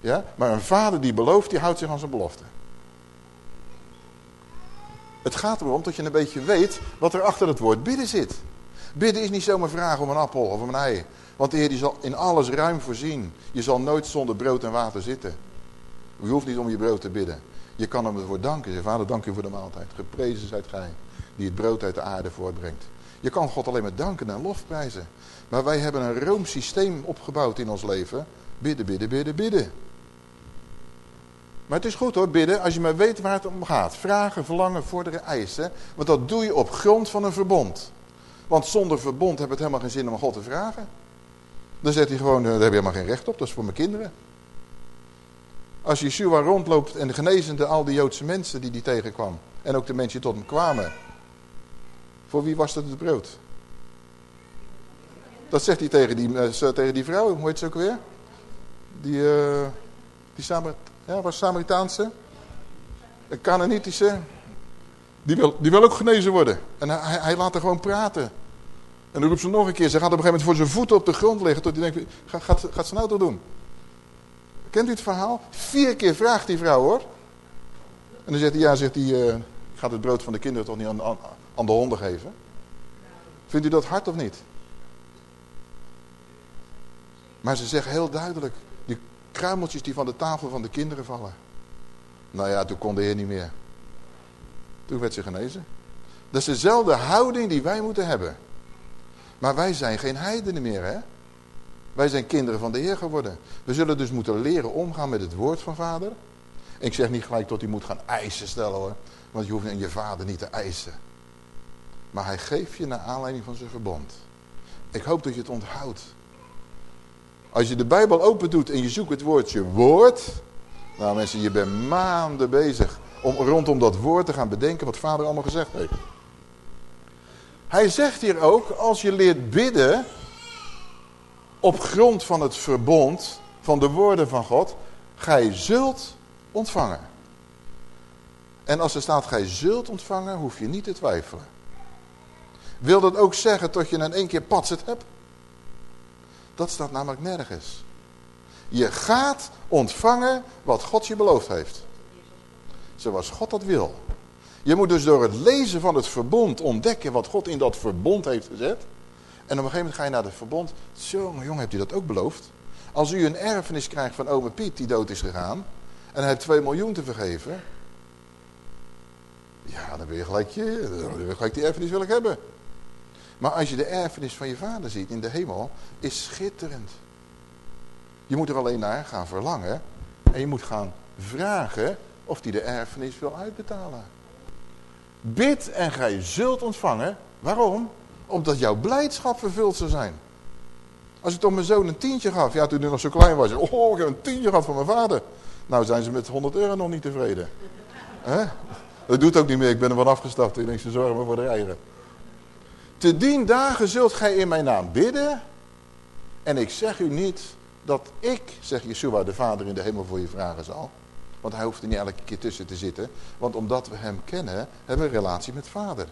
[SPEAKER 1] Ja? Maar een vader die belooft, die houdt zich aan zijn belofte. Het gaat erom dat je een beetje weet wat er achter het woord bidden zit. Bidden is niet zomaar vragen om een appel of om een ei. Want de Heer die zal in alles ruim voorzien. Je zal nooit zonder brood en water zitten. Je hoeft niet om je brood te bidden. Je kan hem ervoor danken. Zeg, vader, dank u voor de maaltijd. Geprezen zijt gij, die het brood uit de aarde voortbrengt. Je kan God alleen maar danken en lofprijzen. Maar wij hebben een rooms systeem opgebouwd in ons leven. Bidden, bidden, bidden, bidden. Maar het is goed hoor, bidden, als je maar weet waar het om gaat. Vragen, verlangen, vorderen, eisen. Want dat doe je op grond van een verbond. Want zonder verbond heb het helemaal geen zin om God te vragen. Dan zegt hij gewoon, daar heb je helemaal geen recht op, dat is voor mijn kinderen. Als Yeshua rondloopt en genezende al die Joodse mensen die hij tegenkwam. En ook de mensen die tot hem kwamen. Voor wie was dat het brood? Dat zegt hij tegen die, uh, tegen die vrouw, hoe heet ze ook weer? Die, uh, die ja, was Samaritaanse. Een Canaanitische. Die wil, die wil ook genezen worden. En hij, hij laat er gewoon praten. En dan roept ze nog een keer. Ze gaat op een gegeven moment voor zijn voeten op de grond liggen. Tot hij denkt, gaat, gaat, gaat ze nou toch doen? Kent u het verhaal? Vier keer vraagt die vrouw hoor. En dan zegt hij, ja, zegt hij, uh, gaat het brood van de kinderen toch niet aan, aan, aan de honden geven? Vindt u dat hard of niet? Maar ze zeggen heel duidelijk, die kruimeltjes die van de tafel van de kinderen vallen. Nou ja, toen kon de Heer niet meer. Toen werd ze genezen. Dat is dezelfde houding die wij moeten hebben. Maar wij zijn geen heidenen meer, hè? Wij zijn kinderen van de Heer geworden. We zullen dus moeten leren omgaan met het woord van vader. Ik zeg niet gelijk dat u moet gaan eisen stellen hoor. Want je hoeft je vader niet te eisen. Maar hij geeft je naar aanleiding van zijn verbond. Ik hoop dat je het onthoudt. Als je de Bijbel open doet en je zoekt het woordje woord. Nou mensen, je bent maanden bezig om rondom dat woord te gaan bedenken wat vader allemaal gezegd heeft. Hij zegt hier ook, als je leert bidden op grond van het verbond van de woorden van God, gij zult ontvangen. En als er staat, gij zult ontvangen, hoef je niet te twijfelen. Wil dat ook zeggen tot je in één keer patset hebt? Dat staat namelijk nergens. Je gaat ontvangen wat God je beloofd heeft. Zoals God dat wil. Je moet dus door het lezen van het verbond ontdekken wat God in dat verbond heeft gezet. En op een gegeven moment ga je naar het verbond. Zo, jongen, hebt u dat ook beloofd? Als u een erfenis krijgt van ome Piet die dood is gegaan. En hij heeft 2 miljoen te vergeven. Ja, dan wil je gelijk, je, dan wil je gelijk die erfenis wil ik hebben. Maar als je de erfenis van je vader ziet in de hemel, is schitterend. Je moet er alleen naar gaan verlangen. En je moet gaan vragen of die de erfenis wil uitbetalen. Bid en gij zult ontvangen. Waarom? Omdat jouw blijdschap vervuld zou zijn. Als ik toch mijn zoon een tientje gaf, ja toen hij nog zo klein was. Oh, ik heb een tientje gehad van mijn vader. Nou zijn ze met 100 euro nog niet tevreden. Dat doet ook niet meer, ik ben er van afgestapt. Ik denk, ze zorgen me voor de eieren. Te dien dagen zult gij in mijn naam bidden. En ik zeg u niet dat ik, zegt Yeshua de Vader in de hemel voor je vragen zal. Want hij hoeft er niet elke keer tussen te zitten. Want omdat we hem kennen, hebben we een relatie met vader.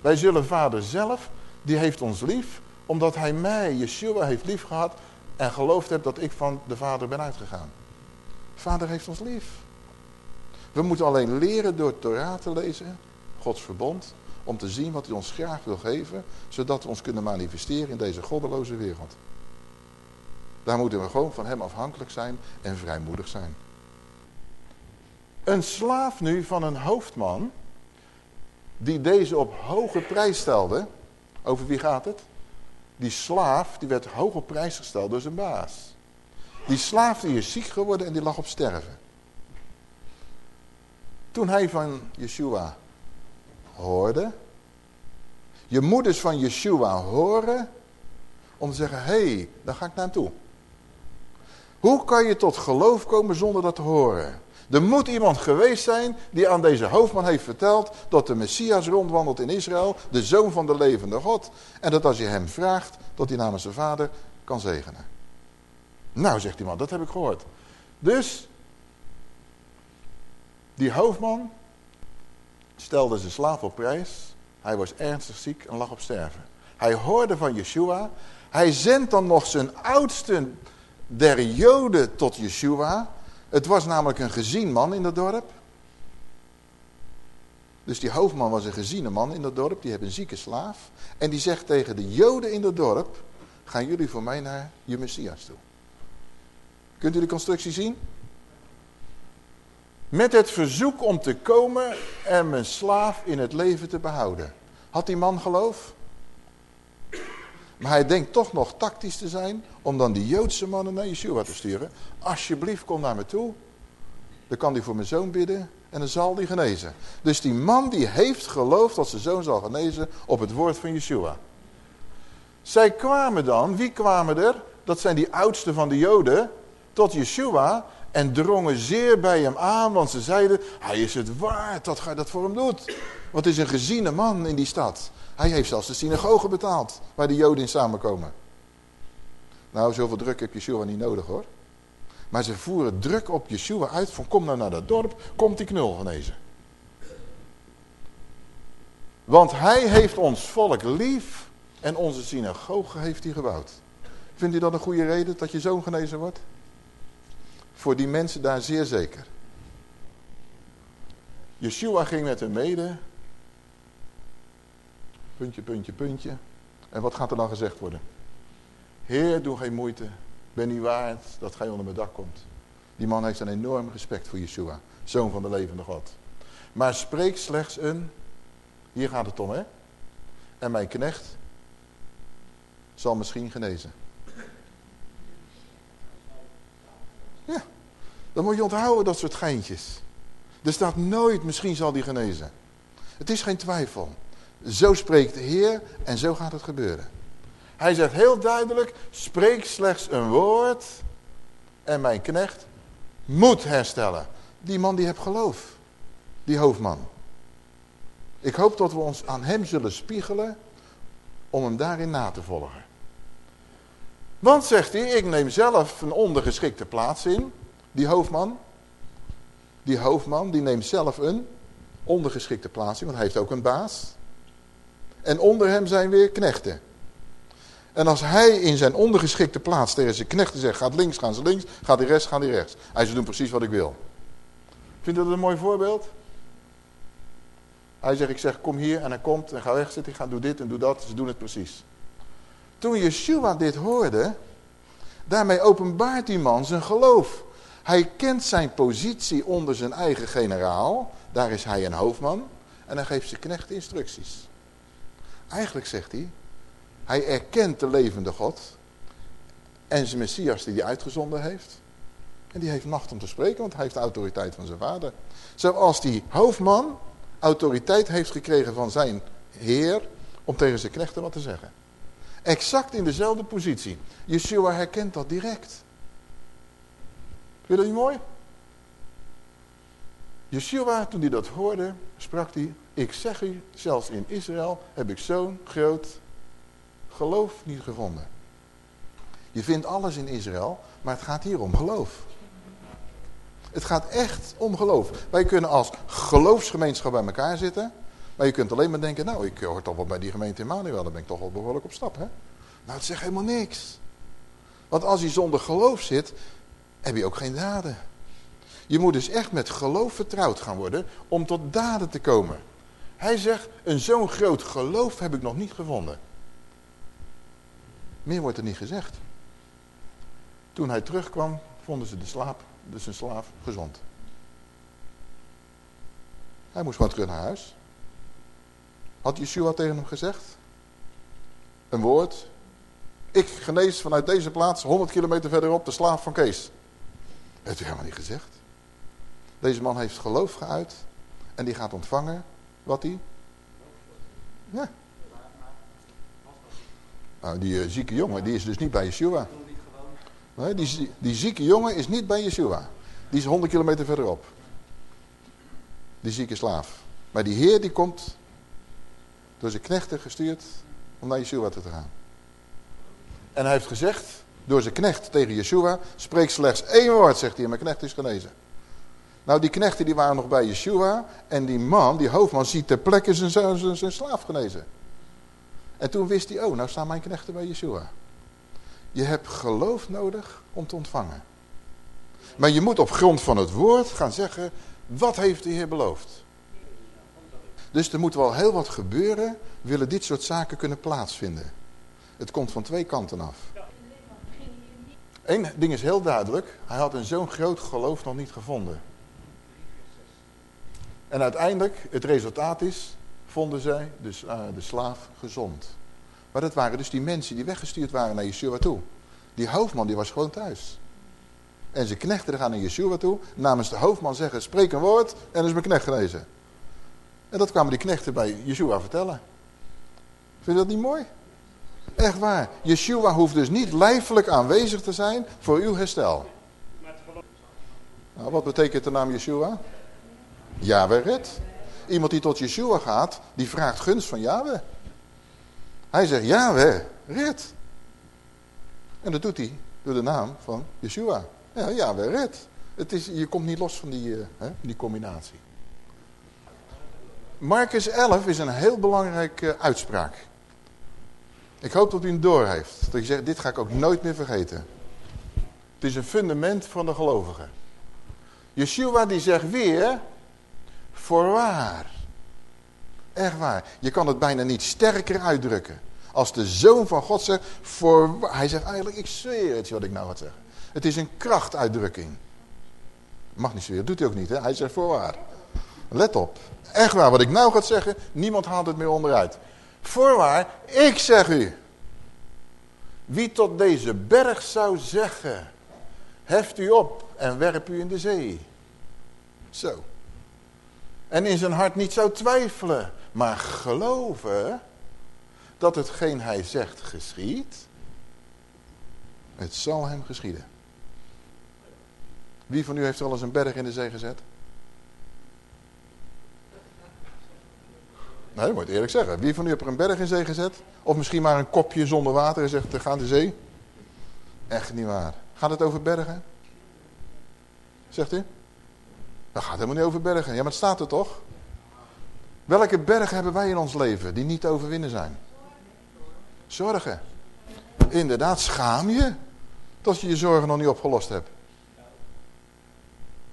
[SPEAKER 1] Wij zullen vader zelf, die heeft ons lief. Omdat hij mij, Yeshua, heeft lief gehad. En geloofd heeft dat ik van de vader ben uitgegaan. Vader heeft ons lief. We moeten alleen leren door Torah te lezen. Gods verbond. Om te zien wat hij ons graag wil geven. Zodat we ons kunnen manifesteren in deze goddeloze wereld. Daar moeten we gewoon van hem afhankelijk zijn en vrijmoedig zijn. Een slaaf nu van een hoofdman, die deze op hoge prijs stelde. Over wie gaat het? Die slaaf, die werd hoog op prijs gesteld door zijn baas. Die slaaf die is ziek geworden en die lag op sterven. Toen hij van Yeshua hoorde. Je moet dus van Yeshua horen om te zeggen, hé, hey, daar ga ik naartoe. Hoe kan je tot geloof komen zonder dat te horen? Er moet iemand geweest zijn die aan deze hoofdman heeft verteld dat de Messias rondwandelt in Israël, de zoon van de levende God. En dat als je hem vraagt, dat hij namens zijn vader kan zegenen. Nou, zegt die man, dat heb ik gehoord. Dus, die hoofdman stelde zijn slaaf op prijs. Hij was ernstig ziek en lag op sterven. Hij hoorde van Yeshua. Hij zendt dan nog zijn oudste der Joden tot Yeshua. Het was namelijk een gezien man in dat dorp. Dus die hoofdman was een geziene man in dat dorp. Die heeft een zieke slaaf. En die zegt tegen de Joden in dat dorp. Gaan jullie voor mij naar je Messias toe. Kunt u de constructie zien? Met het verzoek om te komen en mijn slaaf in het leven te behouden. Had die man geloof? Maar hij denkt toch nog tactisch te zijn om dan die Joodse mannen naar Yeshua te sturen. Alsjeblieft, kom naar me toe. Dan kan hij voor mijn zoon bidden en dan zal hij genezen. Dus die man die heeft geloofd dat zijn zoon zal genezen op het woord van Yeshua. Zij kwamen dan, wie kwamen er? Dat zijn die oudsten van de Joden, tot Yeshua en drongen zeer bij hem aan, want ze zeiden, hij is het waard dat gij dat voor hem doet. Want is een geziene man in die stad. Hij heeft zelfs de synagoge betaald, waar de joden in samenkomen. Nou, zoveel druk heb Yeshua niet nodig hoor. Maar ze voeren druk op Yeshua uit van kom nou naar dat dorp, komt die knul genezen. Want hij heeft ons volk lief en onze synagoge heeft hij gebouwd. Vindt u dat een goede reden dat je zoon genezen wordt? Voor die mensen daar zeer zeker. Yeshua ging met hen mede Puntje, puntje, puntje. En wat gaat er dan gezegd worden? Heer, doe geen moeite. Ben niet waard dat gij onder mijn dak komt. Die man heeft een enorm respect voor Yeshua. Zoon van de levende God. Maar spreek slechts een... Hier gaat het om, hè? En mijn knecht zal misschien genezen. Ja, dan moet je onthouden dat soort geintjes. Er staat nooit, misschien zal die genezen. Het is geen twijfel. Zo spreekt de Heer en zo gaat het gebeuren. Hij zegt heel duidelijk, spreek slechts een woord en mijn knecht moet herstellen. Die man die heeft geloof, die hoofdman. Ik hoop dat we ons aan hem zullen spiegelen om hem daarin na te volgen. Want, zegt hij, ik neem zelf een ondergeschikte plaats in, die hoofdman. Die hoofdman, die neemt zelf een ondergeschikte plaats in, want hij heeft ook een baas. En onder hem zijn weer knechten. En als hij in zijn ondergeschikte plaats tegen zijn knechten zegt, gaat links, gaan ze links, gaat die rechts, gaan die rechts. Hij ze doen precies wat ik wil. Vindt dat een mooi voorbeeld? Hij zegt, ik zeg, kom hier en hij komt en ga weg zitten, ga doe dit en doe dat. Ze doen het precies. Toen Yeshua dit hoorde, daarmee openbaart die man zijn geloof. Hij kent zijn positie onder zijn eigen generaal, daar is hij een hoofdman. En hij geeft zijn knecht instructies. Eigenlijk zegt hij, hij erkent de levende God en zijn Messias die hij uitgezonden heeft. En die heeft macht om te spreken, want hij heeft de autoriteit van zijn vader. Zoals die hoofdman autoriteit heeft gekregen van zijn heer om tegen zijn knechten wat te zeggen. Exact in dezelfde positie. Yeshua herkent dat direct. Vind je dat niet mooi? Yeshua, toen hij dat hoorde, sprak hij... Ik zeg u, zelfs in Israël heb ik zo'n groot geloof niet gevonden. Je vindt alles in Israël, maar het gaat hier om geloof. Het gaat echt om geloof. Wij kunnen als geloofsgemeenschap bij elkaar zitten. Maar je kunt alleen maar denken, nou ik hoor toch wel bij die gemeente Emmanuel. Dan ben ik toch wel behoorlijk op stap. Hè? Nou het zegt helemaal niks. Want als je zonder geloof zit, heb je ook geen daden. Je moet dus echt met geloof vertrouwd gaan worden om tot daden te komen. Hij zegt, een zo'n groot geloof heb ik nog niet gevonden. Meer wordt er niet gezegd. Toen hij terugkwam, vonden ze de slaap, dus zijn slaaf gezond. Hij moest maar terug naar huis. Had Yeshua tegen hem gezegd? Een woord Ik genees vanuit deze plaats 100 kilometer verderop de slaaf van Kees. Heeft hij helemaal niet gezegd. Deze man heeft geloof geuit en die gaat ontvangen wat hij... Ja. Nou, die uh, zieke jongen, die is dus niet bij Yeshua. Nee, die, die zieke jongen is niet bij Yeshua. Die is 100 kilometer verderop. Die zieke slaaf. Maar die heer die komt door zijn knechten gestuurd om naar Yeshua te gaan. En hij heeft gezegd, door zijn knecht tegen Yeshua, spreek slechts één woord, zegt hij, en mijn knecht is genezen. Nou, die knechten die waren nog bij Yeshua en die man, die hoofdman, ziet ter plekke zijn, zijn, zijn slaaf genezen. En toen wist hij, oh, nou staan mijn knechten bij Yeshua. Je hebt geloof nodig om te ontvangen. Maar je moet op grond van het woord gaan zeggen, wat heeft de Heer beloofd? Dus er moet wel heel wat gebeuren, willen dit soort zaken kunnen plaatsvinden. Het komt van twee kanten af. Eén ding is heel duidelijk, hij had een zo'n groot geloof nog niet gevonden. En uiteindelijk, het resultaat is, vonden zij dus, de slaaf gezond. Maar dat waren dus die mensen die weggestuurd waren naar Yeshua toe. Die hoofdman die was gewoon thuis. En zijn knechten gaan naar Yeshua toe. Namens de hoofdman zeggen, spreek een woord en is mijn knecht genezen. En dat kwamen die knechten bij Yeshua vertellen. Vind je dat niet mooi? Echt waar. Yeshua hoeft dus niet lijfelijk aanwezig te zijn voor uw herstel. Nou, wat betekent de naam Yeshua? Yahweh red. Iemand die tot Yeshua gaat, die vraagt gunst van Yahweh. Hij zegt, Yahweh, red. En dat doet hij door de naam van Yeshua. Ja, Yahweh, red. Het is, je komt niet los van die, uh, hè, die combinatie. Marcus 11 is een heel belangrijke uitspraak. Ik hoop dat u hem door heeft. Dat je zegt, dit ga ik ook nooit meer vergeten. Het is een fundament van de gelovigen. Yeshua die zegt weer, voorwaar. Echt waar. Je kan het bijna niet sterker uitdrukken. Als de Zoon van God zegt, voor, hij zegt eigenlijk, ik zweer het wat ik nou ga zeggen. Het is een krachtuitdrukking. Mag niet zweren, doet hij ook niet. Hè? Hij zegt voorwaar. Let op. Echt waar, wat ik nou ga zeggen, niemand haalt het meer onderuit. Voorwaar, ik zeg u. Wie tot deze berg zou zeggen, heft u op en werp u in de zee. Zo. En in zijn hart niet zou twijfelen, maar geloven dat hetgeen hij zegt geschiet, het zal hem geschieden. Wie van u heeft wel eens een berg in de zee gezet? Nee, dat moet ik eerlijk zeggen. Wie van u heeft er een berg in zee gezet? Of misschien maar een kopje zonder water en zegt, ga de zee? Echt niet waar. Gaat het over bergen? Zegt u? Dat gaat helemaal niet over bergen. Ja, maar het staat er toch? Welke bergen hebben wij in ons leven die niet te overwinnen zijn? Zorgen. Inderdaad, schaam je tot je je zorgen nog niet opgelost hebt.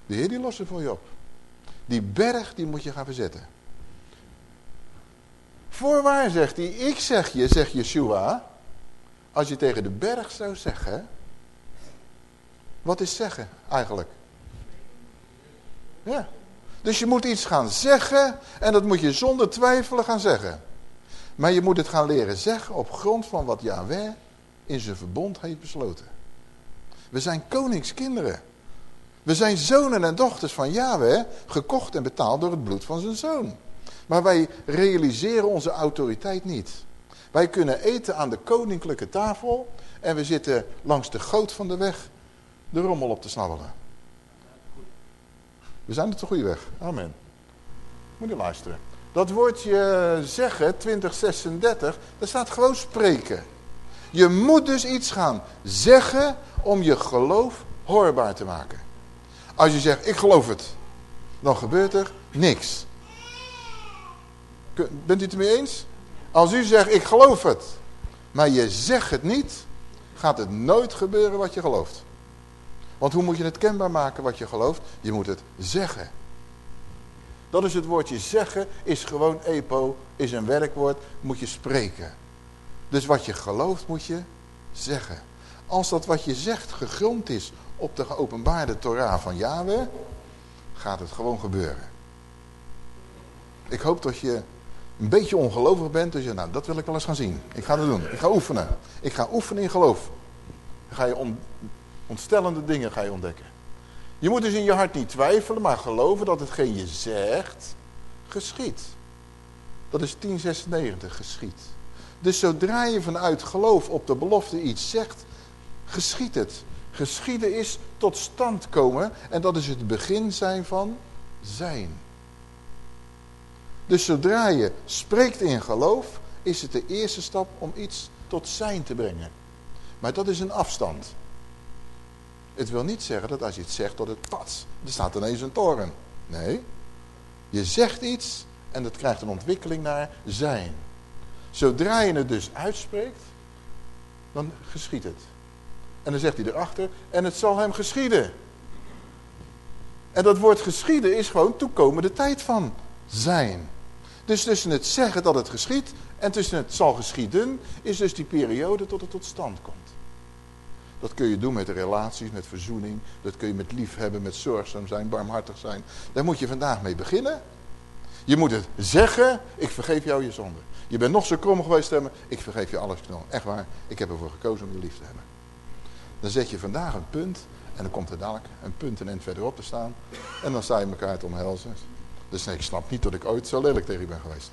[SPEAKER 1] De Heer die lost er voor je op. Die berg die moet je gaan verzetten. Voorwaar zegt hij, ik zeg je, zegt Yeshua, als je tegen de berg zou zeggen, wat is zeggen eigenlijk? Ja. Dus je moet iets gaan zeggen en dat moet je zonder twijfelen gaan zeggen. Maar je moet het gaan leren zeggen op grond van wat Yahweh in zijn verbond heeft besloten. We zijn koningskinderen. We zijn zonen en dochters van Yahweh, gekocht en betaald door het bloed van zijn zoon. Maar wij realiseren onze autoriteit niet. Wij kunnen eten aan de koninklijke tafel en we zitten langs de goot van de weg de rommel op te snabbelen. We zijn op de goede weg. Amen. Moet je luisteren. Dat woordje zeggen, 2036, daar staat gewoon spreken. Je moet dus iets gaan zeggen om je geloof hoorbaar te maken. Als je zegt, ik geloof het, dan gebeurt er niks. Bent u het ermee eens? Als u zegt, ik geloof het, maar je zegt het niet, gaat het nooit gebeuren wat je gelooft. Want hoe moet je het kenbaar maken wat je gelooft? Je moet het zeggen. Dat is het woordje zeggen, is gewoon epo, is een werkwoord, moet je spreken. Dus wat je gelooft moet je zeggen. Als dat wat je zegt gegrond is op de geopenbaarde Torah van Yahweh, gaat het gewoon gebeuren. Ik hoop dat je een beetje ongelovig bent, dus je, nou, dat wil ik wel eens gaan zien. Ik ga dat doen. Ik ga oefenen. Ik ga oefenen in geloof. Dan ga je on, ontstellende dingen ga je ontdekken. Je moet dus in je hart niet twijfelen, maar geloven dat hetgeen je zegt, geschiet. Dat is 1096, geschiet. Dus zodra je vanuit geloof op de belofte iets zegt, geschiet het. Geschieden is tot stand komen en dat is het begin zijn van zijn. Dus zodra je spreekt in geloof, is het de eerste stap om iets tot zijn te brengen. Maar dat is een afstand. Het wil niet zeggen dat als je het zegt dat het pats. Er staat ineens een toren. Nee. Je zegt iets en dat krijgt een ontwikkeling naar zijn. Zodra je het dus uitspreekt, dan geschiet het. En dan zegt hij erachter, en het zal hem geschieden. En dat woord geschieden is gewoon toekomende tijd van zijn. Dus tussen het zeggen dat het geschiet en tussen het zal geschieden, is dus die periode tot het tot stand komt. Dat kun je doen met relaties, met verzoening. Dat kun je met liefhebben, met zorgzaam zijn, barmhartig zijn. Daar moet je vandaag mee beginnen. Je moet het zeggen, ik vergeef jou je zonde. Je bent nog zo krom geweest stemmen, ik vergeef je alles. Echt waar, ik heb ervoor gekozen om je lief te hebben. Dan zet je vandaag een punt en dan komt er dadelijk een punt en end verderop te staan. En dan sta je elkaar te omhelzen. Dus ik snap niet dat ik ooit zo lelijk tegen je ben geweest.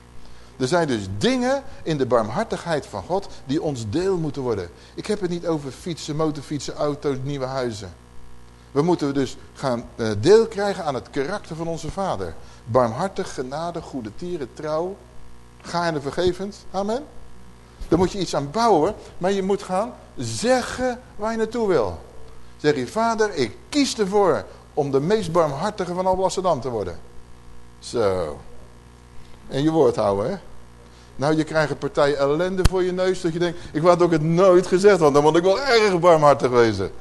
[SPEAKER 1] Er zijn dus dingen in de barmhartigheid van God die ons deel moeten worden. Ik heb het niet over fietsen, motorfietsen, auto's, nieuwe huizen. We moeten dus gaan eh, deel krijgen aan het karakter van onze vader. Barmhartig, genade, goede tieren, trouw, gaarne vergevend. Amen. Daar moet je iets aan bouwen, maar je moet gaan zeggen waar je naartoe wil. Zeg je, vader, ik kies ervoor om de meest barmhartige van Alblasserdam te worden. Zo. En je woord houden, hè? Nou, je krijgt een partij ellende voor je neus dat je denkt, ik had ook het nooit gezegd, want dan moet ik wel erg barmhartig wezen.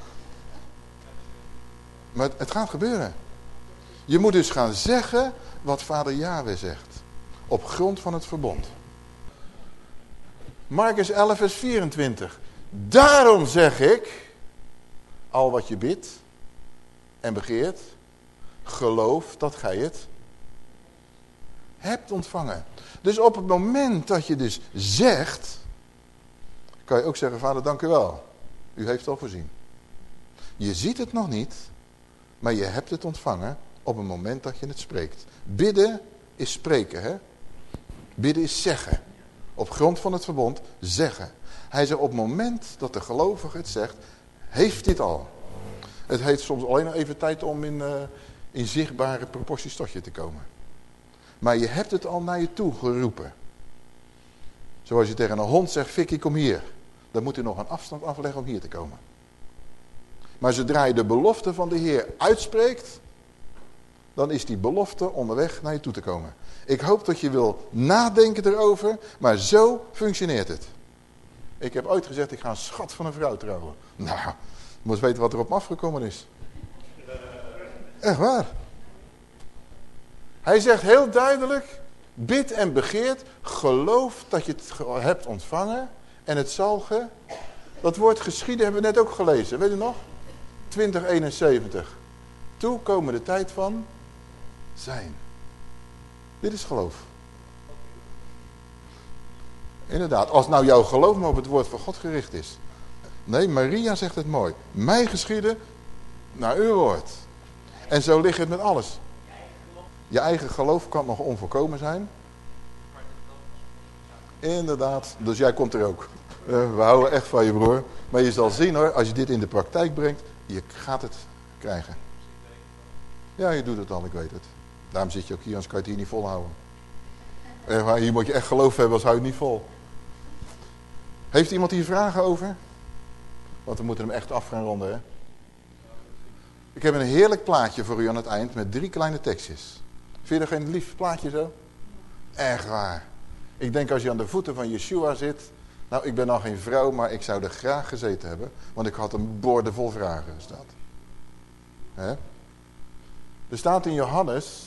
[SPEAKER 1] Maar het, het gaat gebeuren. Je moet dus gaan zeggen wat vader Yahweh zegt. Op grond van het verbond. Marcus 11 vers 24. Daarom zeg ik, al wat je bidt en begeert, geloof dat gij het hebt ontvangen. Dus op het moment dat je dus zegt, kan je ook zeggen, vader dank u wel. U heeft al voorzien. Je ziet het nog niet, maar je hebt het ontvangen op het moment dat je het spreekt. Bidden is spreken, hè? Bidden is zeggen. Op grond van het verbond zeggen. Hij zegt op het moment dat de gelovige het zegt, heeft dit al. Het heeft soms alleen even tijd om in, uh, in zichtbare proporties tot je te komen. Maar je hebt het al naar je toe geroepen. Zoals je tegen een hond zegt, Fikkie kom hier. Dan moet hij nog een afstand afleggen om hier te komen. Maar zodra je de belofte van de Heer uitspreekt, dan is die belofte onderweg naar je toe te komen. Ik hoop dat je wil nadenken erover, maar zo functioneert het. Ik heb ooit gezegd, ik ga een schat van een vrouw trouwen. Nou, je moet weten wat er op me afgekomen is. Echt waar. Hij zegt heel duidelijk, bid en begeert, geloof dat je het hebt ontvangen en het zal ge... Dat woord geschieden hebben we net ook gelezen, weet je nog? 2071. Toekomende tijd van zijn. Dit is geloof. Inderdaad, als nou jouw geloof maar op het woord van God gericht is. Nee, Maria zegt het mooi. Mij geschieden naar uw woord. En zo ligt het met alles. Je eigen geloof kan nog onvolkomen zijn. Inderdaad, dus jij komt er ook. Uh, we houden echt van je broer. Maar je zal zien hoor, als je dit in de praktijk brengt, je gaat het krijgen. Ja, je doet het al, ik weet het. Daarom zit je ook hier, anders kan je het hier niet volhouden. Uh, hier moet je echt geloof hebben, als hou je het niet vol. Heeft iemand hier vragen over? Want we moeten hem echt af gaan ronden, hè? Ik heb een heerlijk plaatje voor u aan het eind met drie kleine tekstjes. Vind je dat geen lief plaatje zo? Echt waar. Ik denk als je aan de voeten van Yeshua zit... Nou, ik ben al geen vrouw, maar ik zou er graag gezeten hebben. Want ik had een borden vol vragen? Er staat in Johannes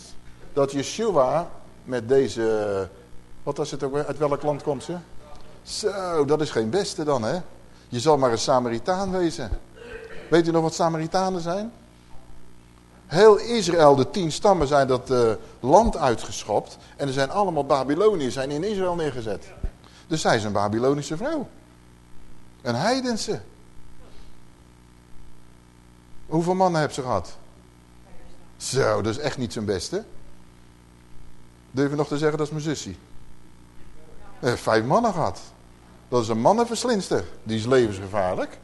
[SPEAKER 1] dat Yeshua met deze... Wat was het ook Uit welk land komt ze? Zo, dat is geen beste dan, hè? Je zal maar een Samaritaan wezen. Weet u nog wat Samaritanen zijn? Heel Israël, de tien stammen, zijn dat uh, land uitgeschopt. En er zijn allemaal Babyloniërs zijn in Israël neergezet. Dus zij is een Babylonische vrouw. Een heidense. Hoeveel mannen heeft ze gehad? Zo, dat is echt niet zijn beste. Durf je nog te zeggen, dat is mijn zusje. Hij heeft vijf mannen gehad. Dat is een mannenverslinster. Die is levensgevaarlijk.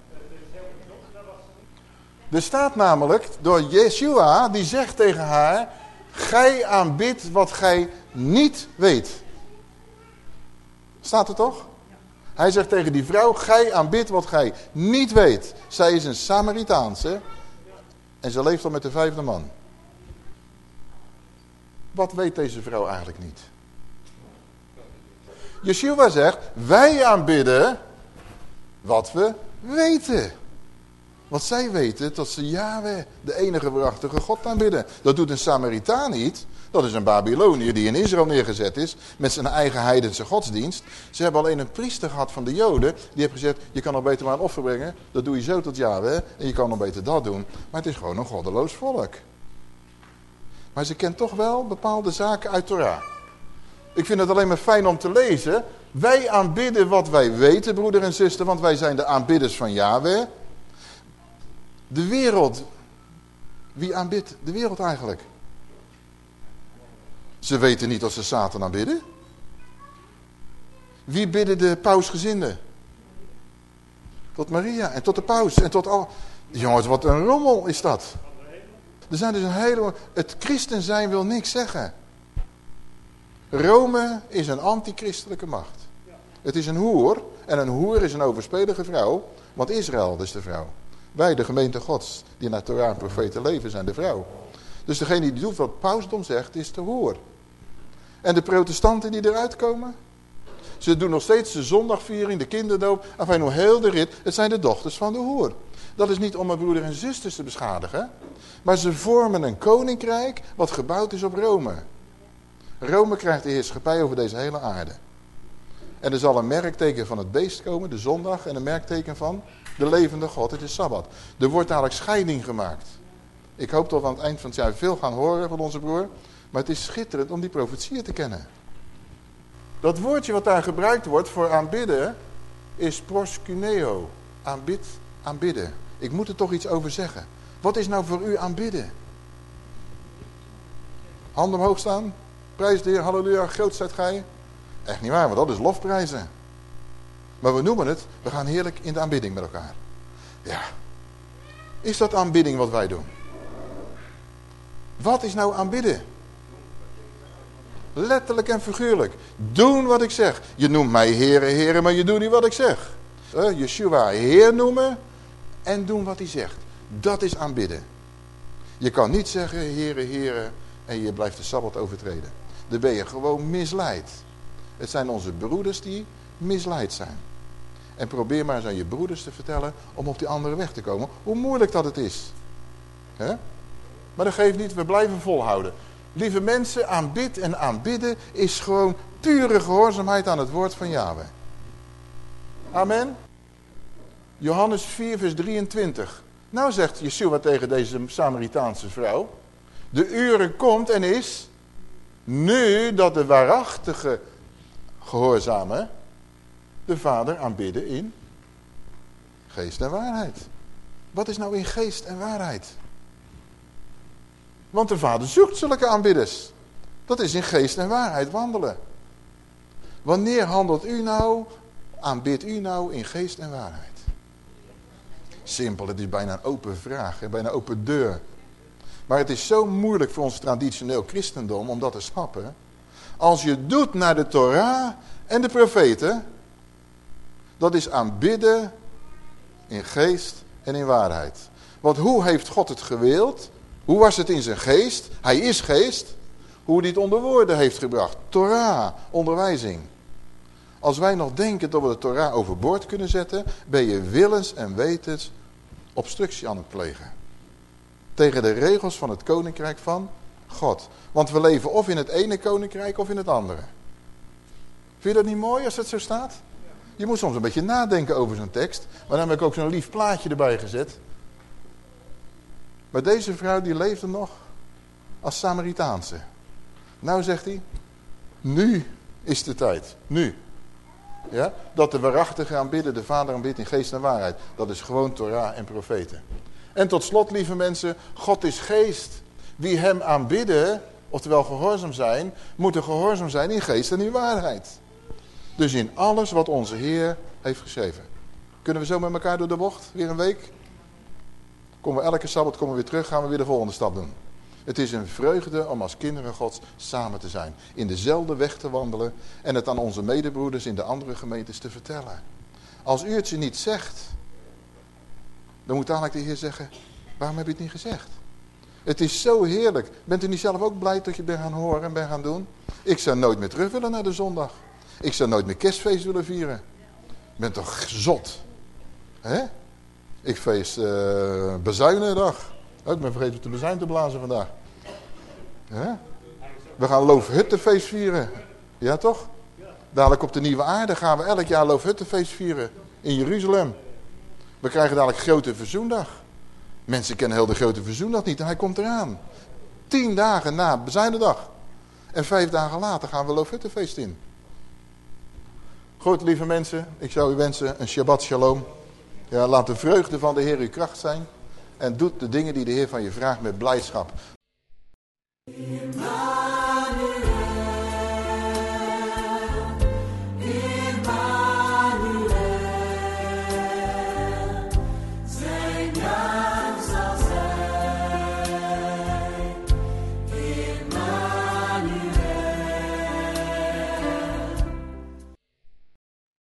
[SPEAKER 1] Er staat namelijk door Yeshua, die zegt tegen haar... Gij aanbidt wat gij niet weet. Staat er toch? Hij zegt tegen die vrouw, gij aanbidt wat gij niet weet. Zij is een Samaritaanse en ze leeft al met de vijfde man. Wat weet deze vrouw eigenlijk niet? Yeshua zegt, wij aanbidden wat we weten. Want zij weten dat ze Yahweh, de enige waarachtige God aanbidden. Dat doet een Samaritaan niet. Dat is een Babyloniër die in Israël neergezet is met zijn eigen heidense godsdienst. Ze hebben alleen een priester gehad van de Joden. Die heeft gezegd, je kan nog beter maar een offer brengen. Dat doe je zo tot Yahweh en je kan nog beter dat doen. Maar het is gewoon een goddeloos volk. Maar ze kent toch wel bepaalde zaken uit Torah. Ik vind het alleen maar fijn om te lezen. Wij aanbidden wat wij weten, broeder en zuster, want wij zijn de aanbidders van Yahweh. De wereld, wie aanbidt de wereld eigenlijk? Ze weten niet dat ze Satan aanbidden. Wie bidden de pausgezinden? Tot Maria en tot de paus en tot al... Jongens, wat een rommel is dat. Er zijn dus een hele... Het christen zijn wil niks zeggen. Rome is een antichristelijke macht. Het is een hoer. En een hoer is een overspelige vrouw. Want Israël is de vrouw. Wij, de gemeente gods, die naar Torah en leven, zijn de vrouw. Dus degene die doet wat pausdom zegt, is de hoer. En de protestanten die eruit komen? Ze doen nog steeds de zondagviering, de kinderdoop. Enfin, nog heel de rit. Het zijn de dochters van de hoer. Dat is niet om mijn broeder en zusters te beschadigen. Maar ze vormen een koninkrijk wat gebouwd is op Rome. Rome krijgt de heerschappij over deze hele aarde. En er zal een merkteken van het beest komen, de zondag. En een merkteken van de levende God, het is Sabbat. Er wordt dadelijk scheiding gemaakt. Ik hoop dat we aan het eind van het jaar veel gaan horen van onze broer. Maar het is schitterend om die profetieën te kennen. Dat woordje wat daar gebruikt wordt voor aanbidden is proskuneo. Aanbid, aanbidden. Ik moet er toch iets over zeggen. Wat is nou voor u aanbidden? Handen omhoog staan. Prijs de Heer, halleluja, grootheid ga je. Echt niet waar, want dat is lofprijzen. Maar we noemen het, we gaan heerlijk in de aanbidding met elkaar. Ja. Is dat aanbidding wat wij doen? Wat is nou aanbidden? Letterlijk en figuurlijk. Doen wat ik zeg. Je noemt mij heren, heren, maar je doet niet wat ik zeg. Uh, Yeshua heer noemen en doen wat hij zegt. Dat is aanbidden. Je kan niet zeggen heren, heren en je blijft de Sabbat overtreden. Dan ben je gewoon misleid. Het zijn onze broeders die misleid zijn. En probeer maar eens aan je broeders te vertellen om op die andere weg te komen. Hoe moeilijk dat het is. Maar dat geeft niet, we blijven volhouden. Lieve mensen, aanbid en aanbidden is gewoon pure gehoorzaamheid aan het woord van Yahweh. Amen. Johannes 4 vers 23. Nou zegt Yeshua tegen deze Samaritaanse vrouw. De uren komt en is nu dat de waarachtige gehoorzame de vader aanbidden in geest en waarheid. Wat is nou in geest en waarheid? Want de vader zoekt zulke aanbidders. Dat is in geest en waarheid wandelen. Wanneer handelt u nou, aanbidt u nou in geest en waarheid? Simpel, het is bijna een open vraag, bijna een open deur. Maar het is zo moeilijk voor ons traditioneel christendom om dat te snappen. Als je doet naar de Torah en de profeten, dat is aanbidden in geest en in waarheid. Want hoe heeft God het gewild? Hoe was het in zijn geest? Hij is geest. Hoe hij het onder woorden heeft gebracht. Torah, onderwijzing. Als wij nog denken dat we de Torah overboord kunnen zetten... ben je willens en wetens obstructie aan het plegen. Tegen de regels van het koninkrijk van God. Want we leven of in het ene koninkrijk of in het andere. Vind je dat niet mooi als het zo staat? Je moet soms een beetje nadenken over zo'n tekst. Maar dan heb ik ook zo'n lief plaatje erbij gezet. Maar deze vrouw die leefde nog als Samaritaanse. Nou zegt hij, nu is de tijd. Nu. Ja? Dat de waarachtige aanbidden, de vader aanbidt in geest en waarheid. Dat is gewoon Torah en profeten. En tot slot, lieve mensen, God is geest. Wie hem aanbidden, oftewel gehoorzaam zijn, moeten gehoorzaam zijn in geest en in waarheid. Dus in alles wat onze Heer heeft geschreven. Kunnen we zo met elkaar door de bocht, weer een week? Komen we elke Sabbat komen we weer terug, gaan we weer de volgende stap doen. Het is een vreugde om als kinderen gods samen te zijn. In dezelfde weg te wandelen en het aan onze medebroeders in de andere gemeentes te vertellen. Als u het je niet zegt, dan moet dadelijk de Heer zeggen, waarom heb je het niet gezegd? Het is zo heerlijk. Bent u niet zelf ook blij dat je bent gaan horen en bent gaan doen? Ik zou nooit meer terug willen naar de zondag. Ik zou nooit meer kerstfeest willen vieren. Ik ben toch zot. Hè? Ik feest uh, bezuinendag. Oh, ik ben vergeten te bezuin te blazen vandaag. Hè? We gaan Loofhuttenfeest vieren. Ja toch? Dadelijk op de Nieuwe Aarde gaan we elk jaar Loofhuttenfeest vieren. In Jeruzalem. We krijgen dadelijk Grote Verzoendag. Mensen kennen heel de Grote Verzoendag niet. En hij komt eraan. Tien dagen na Bezuinendag. En vijf dagen later gaan we Loofhuttenfeest in. Goed, lieve mensen, ik zou u wensen een Shabbat Shalom. Ja, laat de vreugde van de Heer uw kracht zijn. En doet de dingen die de Heer van je vraagt met blijdschap.